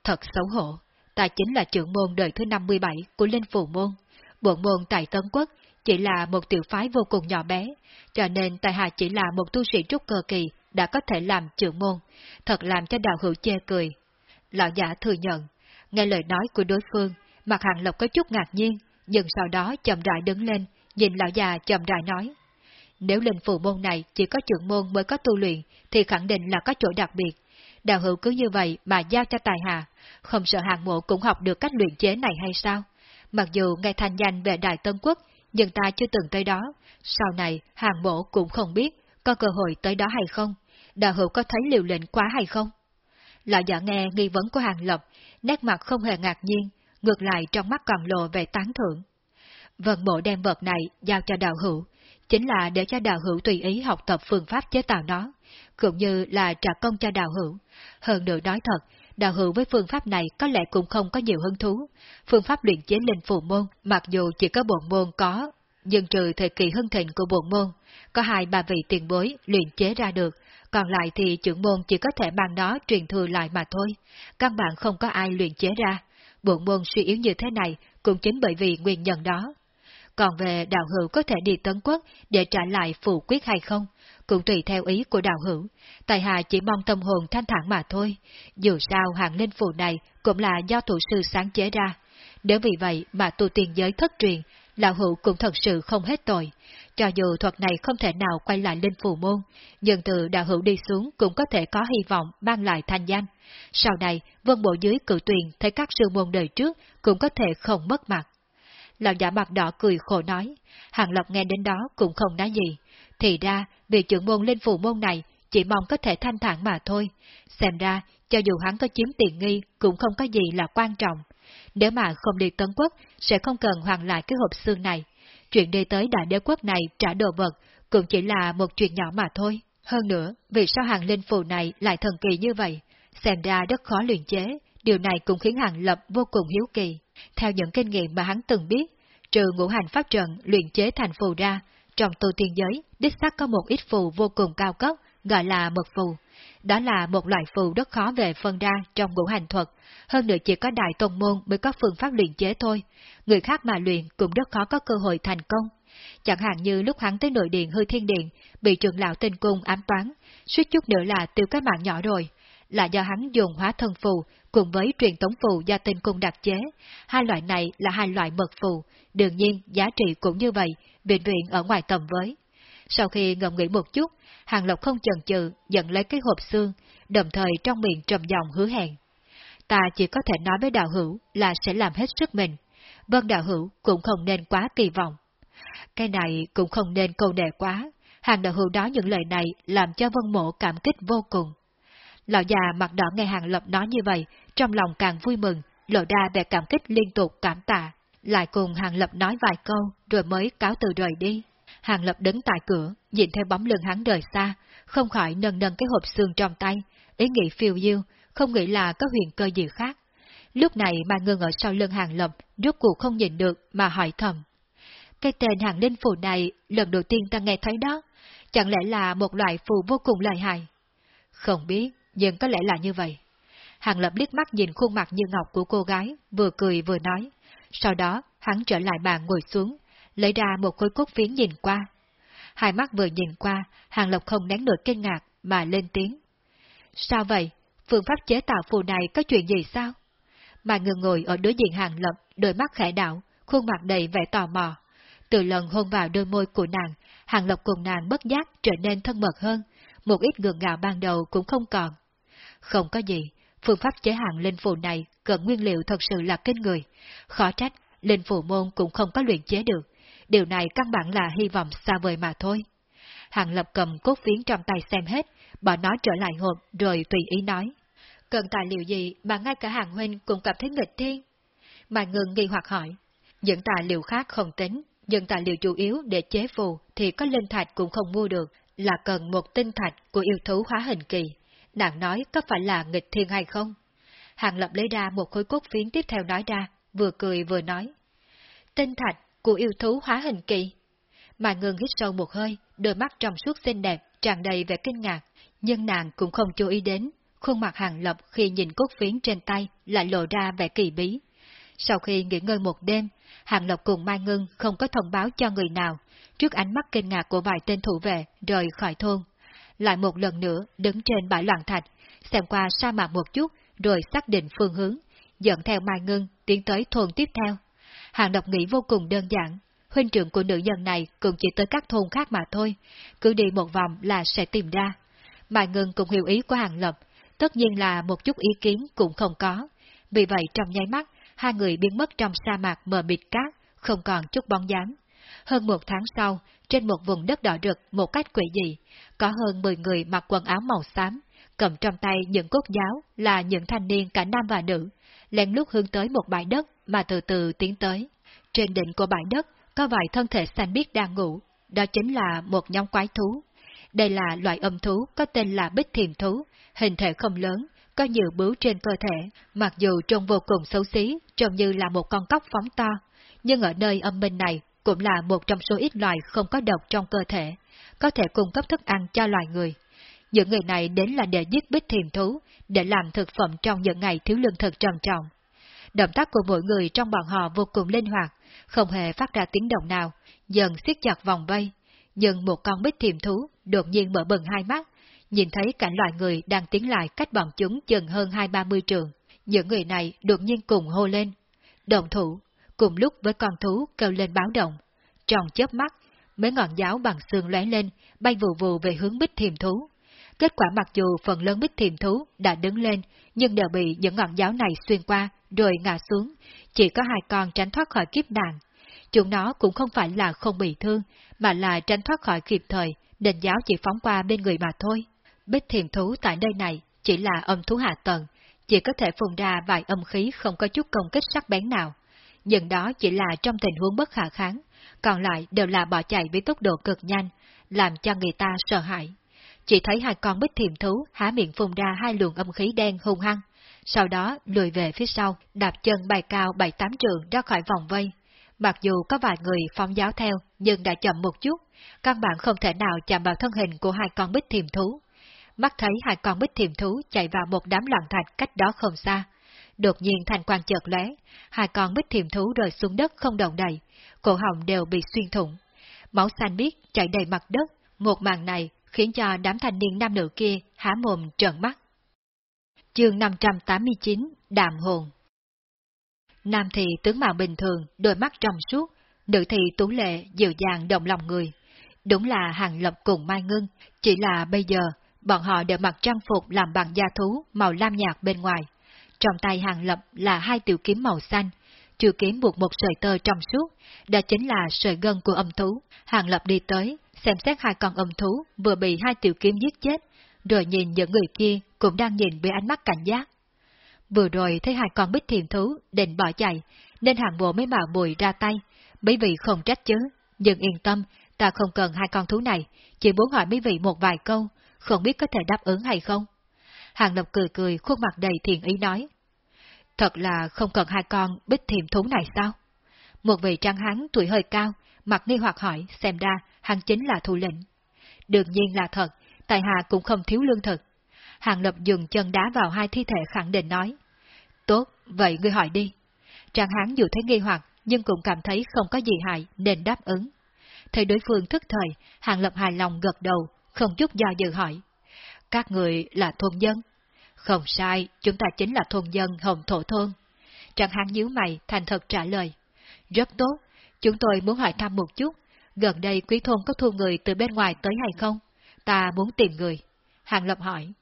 Thật xấu hổ, ta chính là trưởng môn đời thứ 57 của linh phù môn. Bộ môn tại Tân Quốc chỉ là một tiểu phái vô cùng nhỏ bé, cho nên tại hạ chỉ là một tu sĩ trúc cơ kỳ đã có thể làm trưởng môn, thật làm cho đạo hữu chê cười. Lão giả thừa nhận, nghe lời nói của đối phương, mặt hàng lộc có chút ngạc nhiên, nhưng sau đó chậm rãi đứng lên, nhìn lão già chậm rãi nói. Nếu linh phù môn này chỉ có trưởng môn mới có tu luyện, thì khẳng định là có chỗ đặc biệt. Đạo hữu cứ như vậy mà giao cho tài hạ, không sợ hàng mộ cũng học được cách luyện chế này hay sao? Mặc dù nghe thanh danh về Đại Tân Quốc, nhưng ta chưa từng tới đó, sau này hàng mộ cũng không biết có cơ hội tới đó hay không, đạo hữu có thấy liều lệnh quá hay không? Lão giả nghe nghi vấn của hàng lập, nét mặt không hề ngạc nhiên, ngược lại trong mắt còn lộ về tán thưởng. Vân mộ đem vật này giao cho đạo hữu, chính là để cho đạo hữu tùy ý học tập phương pháp chế tạo nó, cũng như là trả công cho đạo hữu. Hơn nữa nói thật, đạo hữu với phương pháp này có lẽ cũng không có nhiều hứng thú. Phương pháp luyện chế linh phù môn, mặc dù chỉ có bộ môn có, nhưng trừ thời kỳ hưng thịnh của bộ môn, có hai ba vị tiền bối luyện chế ra được, còn lại thì trưởng môn chỉ có thể mang nó truyền thừa lại mà thôi. Căn bản không có ai luyện chế ra. Bộ môn suy yếu như thế này cũng chính bởi vì nguyên nhân đó. Còn về đạo hữu có thể đi tấn quốc để trả lại phụ quyết hay không, cũng tùy theo ý của đạo hữu. Tài hạ chỉ mong tâm hồn thanh thản mà thôi. Dù sao hạng linh phù này cũng là do thủ sư sáng chế ra. Nếu vì vậy mà tu tiền giới thất truyền, lão hữu cũng thật sự không hết tội. Cho dù thuật này không thể nào quay lại linh phù môn, nhưng từ đạo hữu đi xuống cũng có thể có hy vọng mang lại thanh danh. Sau này, vân bộ dưới cử tuyển thấy các sư môn đời trước cũng có thể không mất mặt. Lão giả mặt đỏ cười khổ nói, Hàng Lập nghe đến đó cũng không nói gì. Thì ra, vì trưởng môn lên phù môn này chỉ mong có thể thanh thản mà thôi. Xem ra, cho dù hắn có chiếm tiền nghi cũng không có gì là quan trọng. Nếu mà không đi Tấn Quốc, sẽ không cần hoàn lại cái hộp xương này. Chuyện đi tới đại đế quốc này trả đồ vật cũng chỉ là một chuyện nhỏ mà thôi. Hơn nữa, vì sao hàng linh phù này lại thần kỳ như vậy? Xem ra rất khó luyện chế, điều này cũng khiến hàng lập vô cùng hiếu kỳ. Theo những kinh nghiệm mà hắn từng biết, trừ ngũ hành pháp trận luyện chế thành phù ra, trong tu tiên giới, đích xác có một ít phù vô cùng cao cấp, gọi là mật phù. Đó là một loại phù rất khó về phân ra trong ngũ hành thuật, hơn nữa chỉ có đại tông môn mới có phương pháp luyện chế thôi, người khác mà luyện cũng rất khó có cơ hội thành công. Chẳng hạn như lúc hắn tới nội điện hư thiên điện, bị trường lão tinh cung ám toán, suýt chút nữa là tiêu cái mạng nhỏ rồi, là do hắn dùng hóa thân phù cùng với truyền tống phù do tinh cung đặc chế. Hai loại này là hai loại mật phù, đương nhiên giá trị cũng như vậy, bệnh viện ở ngoài tầm với. Sau khi ngậm nghĩ một chút, Hàng Lộc không chần chừ nhận lấy cái hộp xương, đồng thời trong miệng trầm giọng hứa hẹn. Ta chỉ có thể nói với đạo hữu là sẽ làm hết sức mình. Vân Đạo Hữu cũng không nên quá kỳ vọng. Cái này cũng không nên câu nệ quá, hàng đạo hữu đó những lời này làm cho Vân Mộ cảm kích vô cùng. Lão già mặt đỏ nghe hàng lộc nói như vậy, trong lòng càng vui mừng, lộ ra vẻ cảm kích liên tục cảm tạ. Lại cùng hàng lập nói vài câu, rồi mới cáo từ rời đi. Hàng lập đứng tại cửa, nhìn theo bóng lưng hắn rời xa, không khỏi nâng nâng cái hộp xương trong tay, ý nghĩ phiêu diêu, không nghĩ là có huyền cơ gì khác. Lúc này mà ngưng ở sau lưng hàng lập, rốt cuộc không nhìn được mà hỏi thầm. Cái tên hàng linh phù này lần đầu tiên ta nghe thấy đó, chẳng lẽ là một loại phù vô cùng lợi hại? Không biết, nhưng có lẽ là như vậy. Hàng lập liếc mắt nhìn khuôn mặt như ngọc của cô gái, vừa cười vừa nói. Sau đó, hắn trở lại bàn ngồi xuống, lấy ra một khối cốt phiến nhìn qua. Hai mắt vừa nhìn qua, Hàng lộc không nén nổi kinh ngạc mà lên tiếng. Sao vậy? Phương pháp chế tạo phù này có chuyện gì sao? Mà người ngồi ở đối diện Hàng lộc, đôi mắt khẽ đảo, khuôn mặt đầy vẻ tò mò. Từ lần hôn vào đôi môi của nàng, Hàng lộc cùng nàng bất giác trở nên thân mật hơn, một ít ngượng ngạo ban đầu cũng không còn. Không có gì, phương pháp chế hàng linh phù này cần nguyên liệu thật sự là kinh người, khó trách linh phù môn cũng không có luyện chế được, điều này căn bản là hy vọng xa vời mà thôi. Hàng Lập cầm cốt phiến trong tay xem hết, bỏ nó trở lại hộp rồi tùy ý nói. Cần tài liệu gì mà ngay cả hàng huynh cũng cảm thấy nghịch thiên? Mà ngừng nghi hoặc hỏi. Những tài liệu khác không tính, nhưng tài liệu chủ yếu để chế phù thì có linh thạch cũng không mua được, là cần một tinh thạch của yêu thú hóa hình kỳ. Nàng nói có phải là nghịch thiên hay không? Hàng Lập lấy ra một khối cốt phiến tiếp theo nói ra, vừa cười vừa nói. Tinh thạch của yêu thú hóa hình kỳ. Mà ngừng hít sâu một hơi, đôi mắt trong suốt xinh đẹp, tràn đầy vẻ kinh ngạc, nhưng nàng cũng không chú ý đến, khuôn mặt hàng lập khi nhìn cốt phiến trên tay lại lộ ra vẻ kỳ bí. Sau khi nghỉ ngơi một đêm, Hàng Lập cùng Mai Ngưng không có thông báo cho người nào, trước ánh mắt kinh ngạc của vài tên thủ vệ rời khỏi thôn. Lại một lần nữa đứng trên bãi loạn thạch, xem qua sa mạc một chút rồi xác định phương hướng, dẫn theo Mai Ngưng tiến tới thôn tiếp theo. Hàng độc nghĩ vô cùng đơn giản, huynh trưởng của nữ nhân này cũng chỉ tới các thôn khác mà thôi, cứ đi một vòng là sẽ tìm ra. Mai ngừng cũng hiểu ý của Hàng Lập, tất nhiên là một chút ý kiến cũng không có. Vì vậy trong nháy mắt, hai người biến mất trong sa mạc mờ mịt cát, không còn chút bóng dáng. Hơn một tháng sau, trên một vùng đất đỏ rực một cách quỷ dị, có hơn 10 người mặc quần áo màu xám, cầm trong tay những cốt giáo là những thanh niên cả nam và nữ, lén lút hướng tới một bãi đất mà từ từ tiến tới. Trên đỉnh của bãi đất có vài thân thể xanh biếc đang ngủ, đó chính là một nhóm quái thú. Đây là loại âm thú có tên là bích thiềm thú, hình thể không lớn, có nhiều bướu trên cơ thể, mặc dù trông vô cùng xấu xí, trông như là một con cóc phóng to, nhưng ở nơi âm minh này cũng là một trong số ít loài không có độc trong cơ thể, có thể cung cấp thức ăn cho loài người. Những người này đến là để giết bích thiềm thú, để làm thực phẩm trong những ngày thiếu lương thực trầm trọng. Động tác của mỗi người trong bọn họ vô cùng linh hoạt, không hề phát ra tiếng động nào, dần siết chặt vòng vây. Nhưng một con bích thiềm thú đột nhiên mở bừng hai mắt, nhìn thấy cảnh loài người đang tiến lại cách bọn chúng chừng hơn hai ba mươi trường. Những người này đột nhiên cùng hô lên. Đồng thủ, cùng lúc với con thú kêu lên báo động. Trong chớp mắt, mấy ngọn giáo bằng xương lóe lên, bay vù vù về hướng bích thiềm thú. Kết quả mặc dù phần lớn bích thiềm thú đã đứng lên, nhưng đều bị những ngọn giáo này xuyên qua, rồi ngã xuống, chỉ có hai con tránh thoát khỏi kiếp nạn. Chúng nó cũng không phải là không bị thương, mà là tránh thoát khỏi kịp thời, định giáo chỉ phóng qua bên người mà thôi. Bích thiềm thú tại nơi này chỉ là âm thú hạ tầng, chỉ có thể phun ra vài âm khí không có chút công kích sắc bén nào. Nhưng đó chỉ là trong tình huống bất khả kháng, còn lại đều là bỏ chạy với tốc độ cực nhanh, làm cho người ta sợ hãi. Chỉ thấy hai con bích thiềm thú há miệng phun ra hai luồng âm khí đen hung hăng, sau đó lùi về phía sau, đạp chân bay cao bảy tám trường ra khỏi vòng vây. Mặc dù có vài người phóng giáo theo, nhưng đã chậm một chút, căn bản không thể nào chạm vào thân hình của hai con bích thiềm thú. Mắt thấy hai con bích thiềm thú chạy vào một đám loạn thạch cách đó không xa. Đột nhiên thành quang chợt lóe, hai con bích thiềm thú rơi xuống đất không động đậy, cổ họng đều bị xuyên thủng. Máu xanh biếc chảy đầy mặt đất, một màn này khiến cho đám thanh niên nam nữ kia há mồm trợn mắt. Chương 589 Đạm hồn Nam thị tướng mạo bình thường, đôi mắt trong suốt, nữ thị tú lệ, dịu dàng động lòng người. Đúng là hàng lập cùng Mai Ngưng, chỉ là bây giờ, bọn họ đều mặc trang phục làm bằng da thú màu lam nhạt bên ngoài. Trong tay hàng lập là hai tiểu kiếm màu xanh, chưa kiếm buộc một sợi tơ trong suốt, đó chính là sợi gân của âm thú. Hàng Lập đi tới, xem xét hai con âm thú vừa bị hai tiểu kiếm giết chết, rồi nhìn những người kia cũng đang nhìn với ánh mắt cảnh giác. Vừa rồi thấy hai con bích thiềm thú định bỏ chạy, nên hàng bộ mới mạo mùi ra tay, mấy vì không trách chứ, nhưng yên tâm, ta không cần hai con thú này, chỉ muốn hỏi mấy vị một vài câu, không biết có thể đáp ứng hay không. Hàng Lập cười cười, khuôn mặt đầy thiện ý nói. Thật là không cần hai con bích thiềm thú này sao? Một vị trang hán tuổi hơi cao, mặt nghi hoặc hỏi, xem ra hắn chính là thủ lĩnh. Đương nhiên là thật, tại hạ cũng không thiếu lương thực. Hàng Lập dừng chân đá vào hai thi thể khẳng định nói. Tốt, vậy ngươi hỏi đi. Trang hán dù thấy nghi hoặc, nhưng cũng cảm thấy không có gì hại nên đáp ứng. Thấy đối phương thức thời, Hàng Lập hài lòng gật đầu, không chút do dự hỏi. Các người là thôn dân? Không sai, chúng ta chính là thôn dân Hồng Thổ Thôn. Trang hán nhíu mày, thành thật trả lời. Rất tốt, chúng tôi muốn hỏi thăm một chút, gần đây quý thôn có thu người từ bên ngoài tới hay không? Ta muốn tìm người. Hàng Lập hỏi.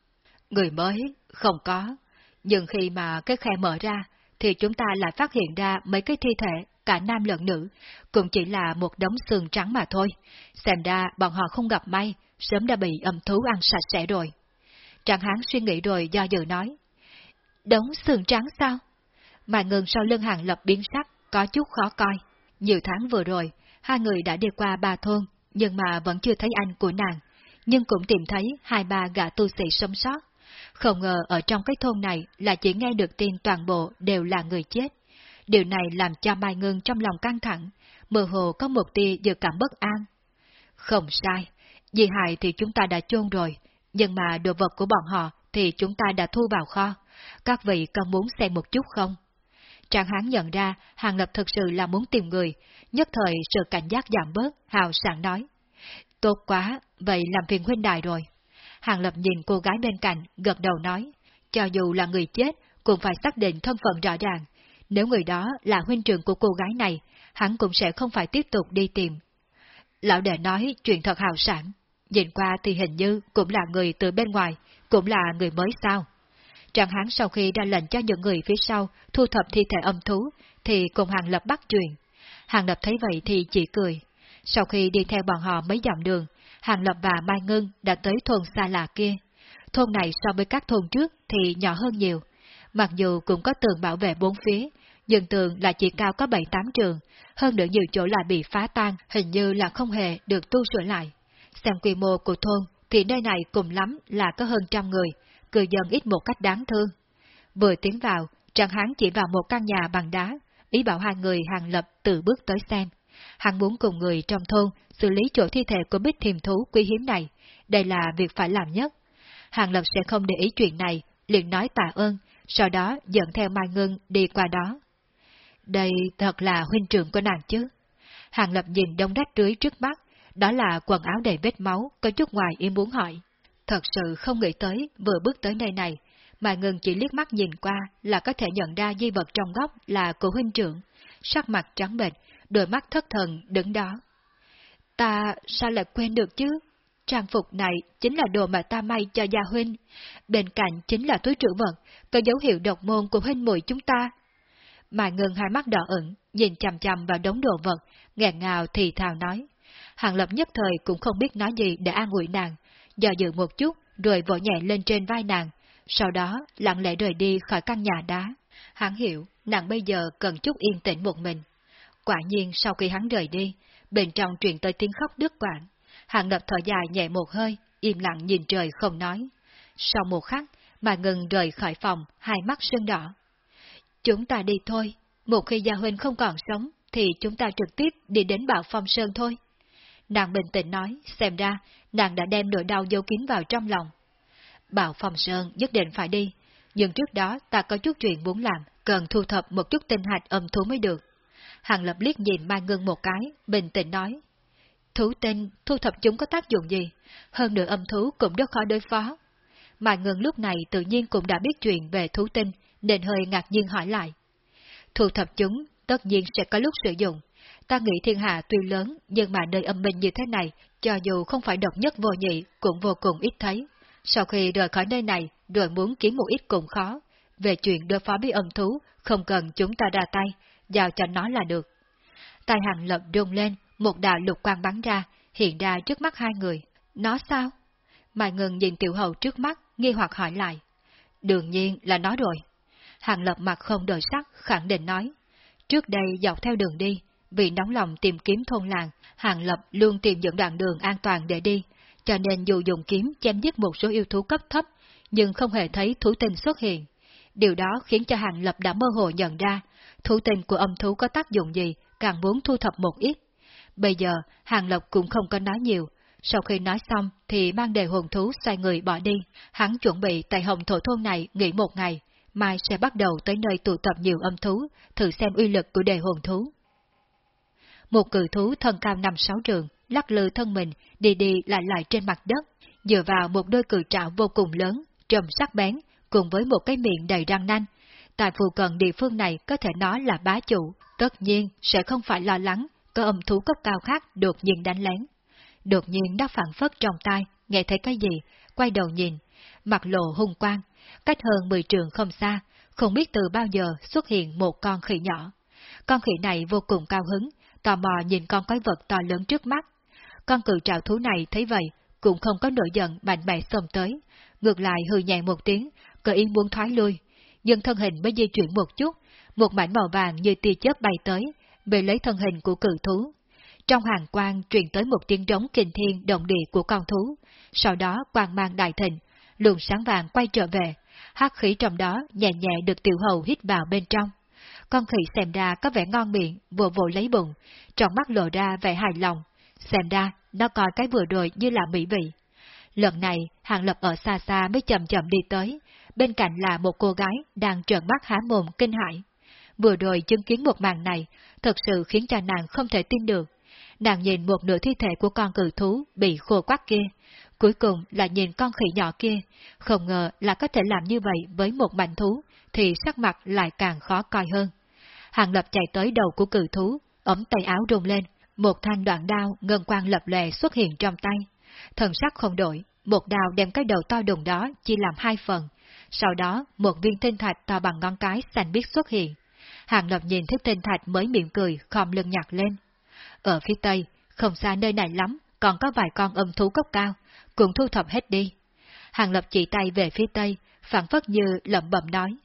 Người mới, không có. Nhưng khi mà cái khe mở ra, thì chúng ta lại phát hiện ra mấy cái thi thể, cả nam lẫn nữ, cũng chỉ là một đống xương trắng mà thôi. Xem ra bọn họ không gặp may, sớm đã bị âm thú ăn sạch sẽ rồi. Trạng hán suy nghĩ rồi do dự nói. Đống xương trắng sao? Mà ngừng sau lưng hàng lập biến sắc, có chút khó coi. Nhiều tháng vừa rồi, hai người đã đi qua ba thôn, nhưng mà vẫn chưa thấy anh của nàng, nhưng cũng tìm thấy hai ba gã tu sĩ sống sót. Không ngờ ở trong cái thôn này là chỉ nghe được tin toàn bộ đều là người chết. Điều này làm cho Mai Ngân trong lòng căng thẳng, mơ hồ có một tia dự cảm bất an. Không sai, di hại thì chúng ta đã chôn rồi, nhưng mà đồ vật của bọn họ thì chúng ta đã thu vào kho. Các vị có muốn xem một chút không? Trạng hán nhận ra Hàng Lập thực sự là muốn tìm người, nhất thời sự cảnh giác giảm bớt, hào sảng nói. Tốt quá, vậy làm phiền huynh đài rồi. Hàng Lập nhìn cô gái bên cạnh, gật đầu nói, cho dù là người chết, cũng phải xác định thân phận rõ ràng. Nếu người đó là huynh trưởng của cô gái này, hắn cũng sẽ không phải tiếp tục đi tìm. Lão đệ nói chuyện thật hào sản, nhìn qua thì hình như cũng là người từ bên ngoài, cũng là người mới sao. Trạng hắn sau khi ra lệnh cho những người phía sau thu thập thi thể âm thú, thì cùng Hàng Lập bắt chuyện. Hàng Lập thấy vậy thì chỉ cười. Sau khi đi theo bọn họ mấy dặm đường, Hàng Lập và Mai Ngân đã tới thôn xa lạ kia. Thôn này so với các thôn trước thì nhỏ hơn nhiều. Mặc dù cũng có tường bảo vệ bốn phía, nhưng tường là chỉ cao có 7-8 trường, hơn nữa nhiều chỗ lại bị phá tan, hình như là không hề được tu sửa lại. Xem quy mô của thôn thì nơi này cùng lắm là có hơn trăm người, cư dân ít một cách đáng thương. Vừa tiến vào, Trần Hán chỉ vào một căn nhà bằng đá, ý bảo hai người hàng lập tự bước tới xem. Hắn muốn cùng người trong thôn xử lý chỗ thi thể của bích thiềm thú quý hiếm này, đây là việc phải làm nhất. Hàng lập sẽ không để ý chuyện này, liền nói tạ ơn, sau đó dẫn theo Mai Ngân đi qua đó. Đây thật là huynh trưởng của nàng chứ. Hàng lập nhìn đông rách rưới trước mắt, đó là quần áo đầy vết máu, có chút ngoài ý muốn hỏi. Thật sự không nghĩ tới, vừa bước tới nơi này, mai ngân chỉ liếc mắt nhìn qua là có thể nhận ra di vật trong góc là của huynh trưởng, sắc mặt trắng bệch, đôi mắt thất thần đứng đó. Ta sao lại quên được chứ? Trang phục này chính là đồ mà ta may cho gia huynh, bên cạnh chính là túi trữ vật, có dấu hiệu độc môn của huynh muội chúng ta. Mà ngừng hai mắt đỏ ửng, nhìn chằm chằm vào đống đồ vật, nghẹn ngào thì thào nói. Hàng lập nhất thời cũng không biết nói gì để an ủi nàng, do dự một chút rồi vỗ nhẹ lên trên vai nàng, sau đó lặng lẽ rời đi khỏi căn nhà đá. Hắn hiểu, nàng bây giờ cần chút yên tĩnh một mình. Quả nhiên sau khi hắn rời đi, bên trong truyền tới tiếng khóc đứt quãng. Hàng lập thở dài nhẹ một hơi, im lặng nhìn trời không nói. Sau một khắc, mà ngừng rời khỏi phòng, hai mắt sưng đỏ. Chúng ta đi thôi, một khi Gia Huynh không còn sống, thì chúng ta trực tiếp đi đến Bảo Phong Sơn thôi. Nàng bình tĩnh nói, xem ra, nàng đã đem nỗi đau dấu kín vào trong lòng. Bảo Phong Sơn nhất định phải đi, nhưng trước đó ta có chút chuyện muốn làm, cần thu thập một chút tinh hạch âm thú mới được. Hàng lập liếc nhìn Mai Ngân một cái, bình tĩnh nói. Thú tinh, thu thập chúng có tác dụng gì? Hơn nữa âm thú cũng rất khó đối phó. Mai Ngân lúc này tự nhiên cũng đã biết chuyện về thú tinh, nên hơi ngạc nhiên hỏi lại. Thu thập chúng tất nhiên sẽ có lúc sử dụng. Ta nghĩ thiên hạ tuy lớn, nhưng mà nơi âm minh như thế này, cho dù không phải độc nhất vô nhị, cũng vô cùng ít thấy. Sau khi rời khỏi nơi này, rồi muốn kiếm một ít cũng khó. Về chuyện đối phó với âm thú, không cần chúng ta ra tay, giao cho nó là được. Tài hàng lập rung lên, một đạo lục quang bắn ra, hiện ra trước mắt hai người. Nó sao? Mai ngừng nhìn tiểu hầu trước mắt, nghi hoặc hỏi lại. Đương nhiên là nó rồi. Hàng lập mặt không đổi sắc, khẳng định nói. Trước đây dọc theo đường đi, vì nóng lòng tìm kiếm thôn làng, Hàng Lập luôn tìm những đoạn đường an toàn để đi, cho nên dù dùng kiếm chém giết một số yêu thú cấp thấp, nhưng không hề thấy thú tinh xuất hiện. Điều đó khiến cho Hàng Lập đã mơ hồ nhận ra, thủ tình của âm thú có tác dụng gì, càng muốn thu thập một ít. Bây giờ, Hàng lộc cũng không có nói nhiều, sau khi nói xong thì mang đề hồn thú xoay người bỏ đi, hắn chuẩn bị tại hồng thổ thôn này nghỉ một ngày, mai sẽ bắt đầu tới nơi tụ tập nhiều âm thú, thử xem uy lực của đề hồn thú. Một cự thú thân cao năm sáu trường, lắc lư thân mình, đi đi lại lại trên mặt đất, dựa vào một đôi cự trảo vô cùng lớn, trầm sắc bén, cùng với một cái miệng đầy răng nanh. Tại phù cận địa phương này có thể nói là bá chủ, tất nhiên sẽ không phải lo lắng có âm thú cấp cao khác đột nhiên đánh lén. Đột nhiên nó phản phất trong tai, nghe thấy cái gì, quay đầu nhìn, mặt lộ hung quang, cách hơn 10 trường không xa, không biết từ bao giờ xuất hiện một con khỉ nhỏ. Con khỉ này vô cùng cao hứng, tò mò nhìn con quái vật to lớn trước mắt. Con cự trào thú này thấy vậy, cũng không có nổi giận mạnh mẽ xông tới, ngược lại hừ nhẹ một tiếng, cơ yên muốn thoái lui, nhưng thân hình mới di chuyển một chút, một mảnh màu vàng như tia chớp bay tới, về lấy thân hình của cự thú. Trong hàng quang truyền tới một tiếng rống kinh thiên động địa của con thú, sau đó quang mang đại thịnh, luồng sáng vàng quay trở về, hắc khí trong đó nhẹ nhẹ được tiểu hầu hít vào bên trong. Con khỉ xem ra có vẻ ngon miệng, vừa vội lấy bụng, trong mắt lộ ra vẻ hài lòng. Xem ra, nó coi cái vừa rồi như là mỹ vị. Lần này, Hàng Lập ở xa xa mới chậm chậm đi tới, bên cạnh là một cô gái đang trợn mắt há mồm kinh hãi. Vừa rồi chứng kiến một màn này, thật sự khiến cho nàng không thể tin được. Nàng nhìn một nửa thi thể của con cự thú bị khô quắc kia, cuối cùng là nhìn con khỉ nhỏ kia, không ngờ là có thể làm như vậy với một mảnh thú, thì sắc mặt lại càng khó coi hơn. Hàng lập chạy tới đầu của cự thú, ấm tay áo rung lên, một thanh đoạn đao ngân quang lập lệ xuất hiện trong tay. Thần sắc không đổi, một đao đem cái đầu to đùng đó chia làm hai phần. Sau đó, một viên tinh thạch to bằng ngón cái xanh biếc xuất hiện. Hàng lập nhìn thức tinh thạch mới miệng cười, khom lưng nhặt lên. Ở phía tây, không xa nơi này lắm, còn có vài con âm thú cấp cao, cũng thu thập hết đi. Hàng lập chỉ tay về phía tây, phản phất như lẩm bẩm nói.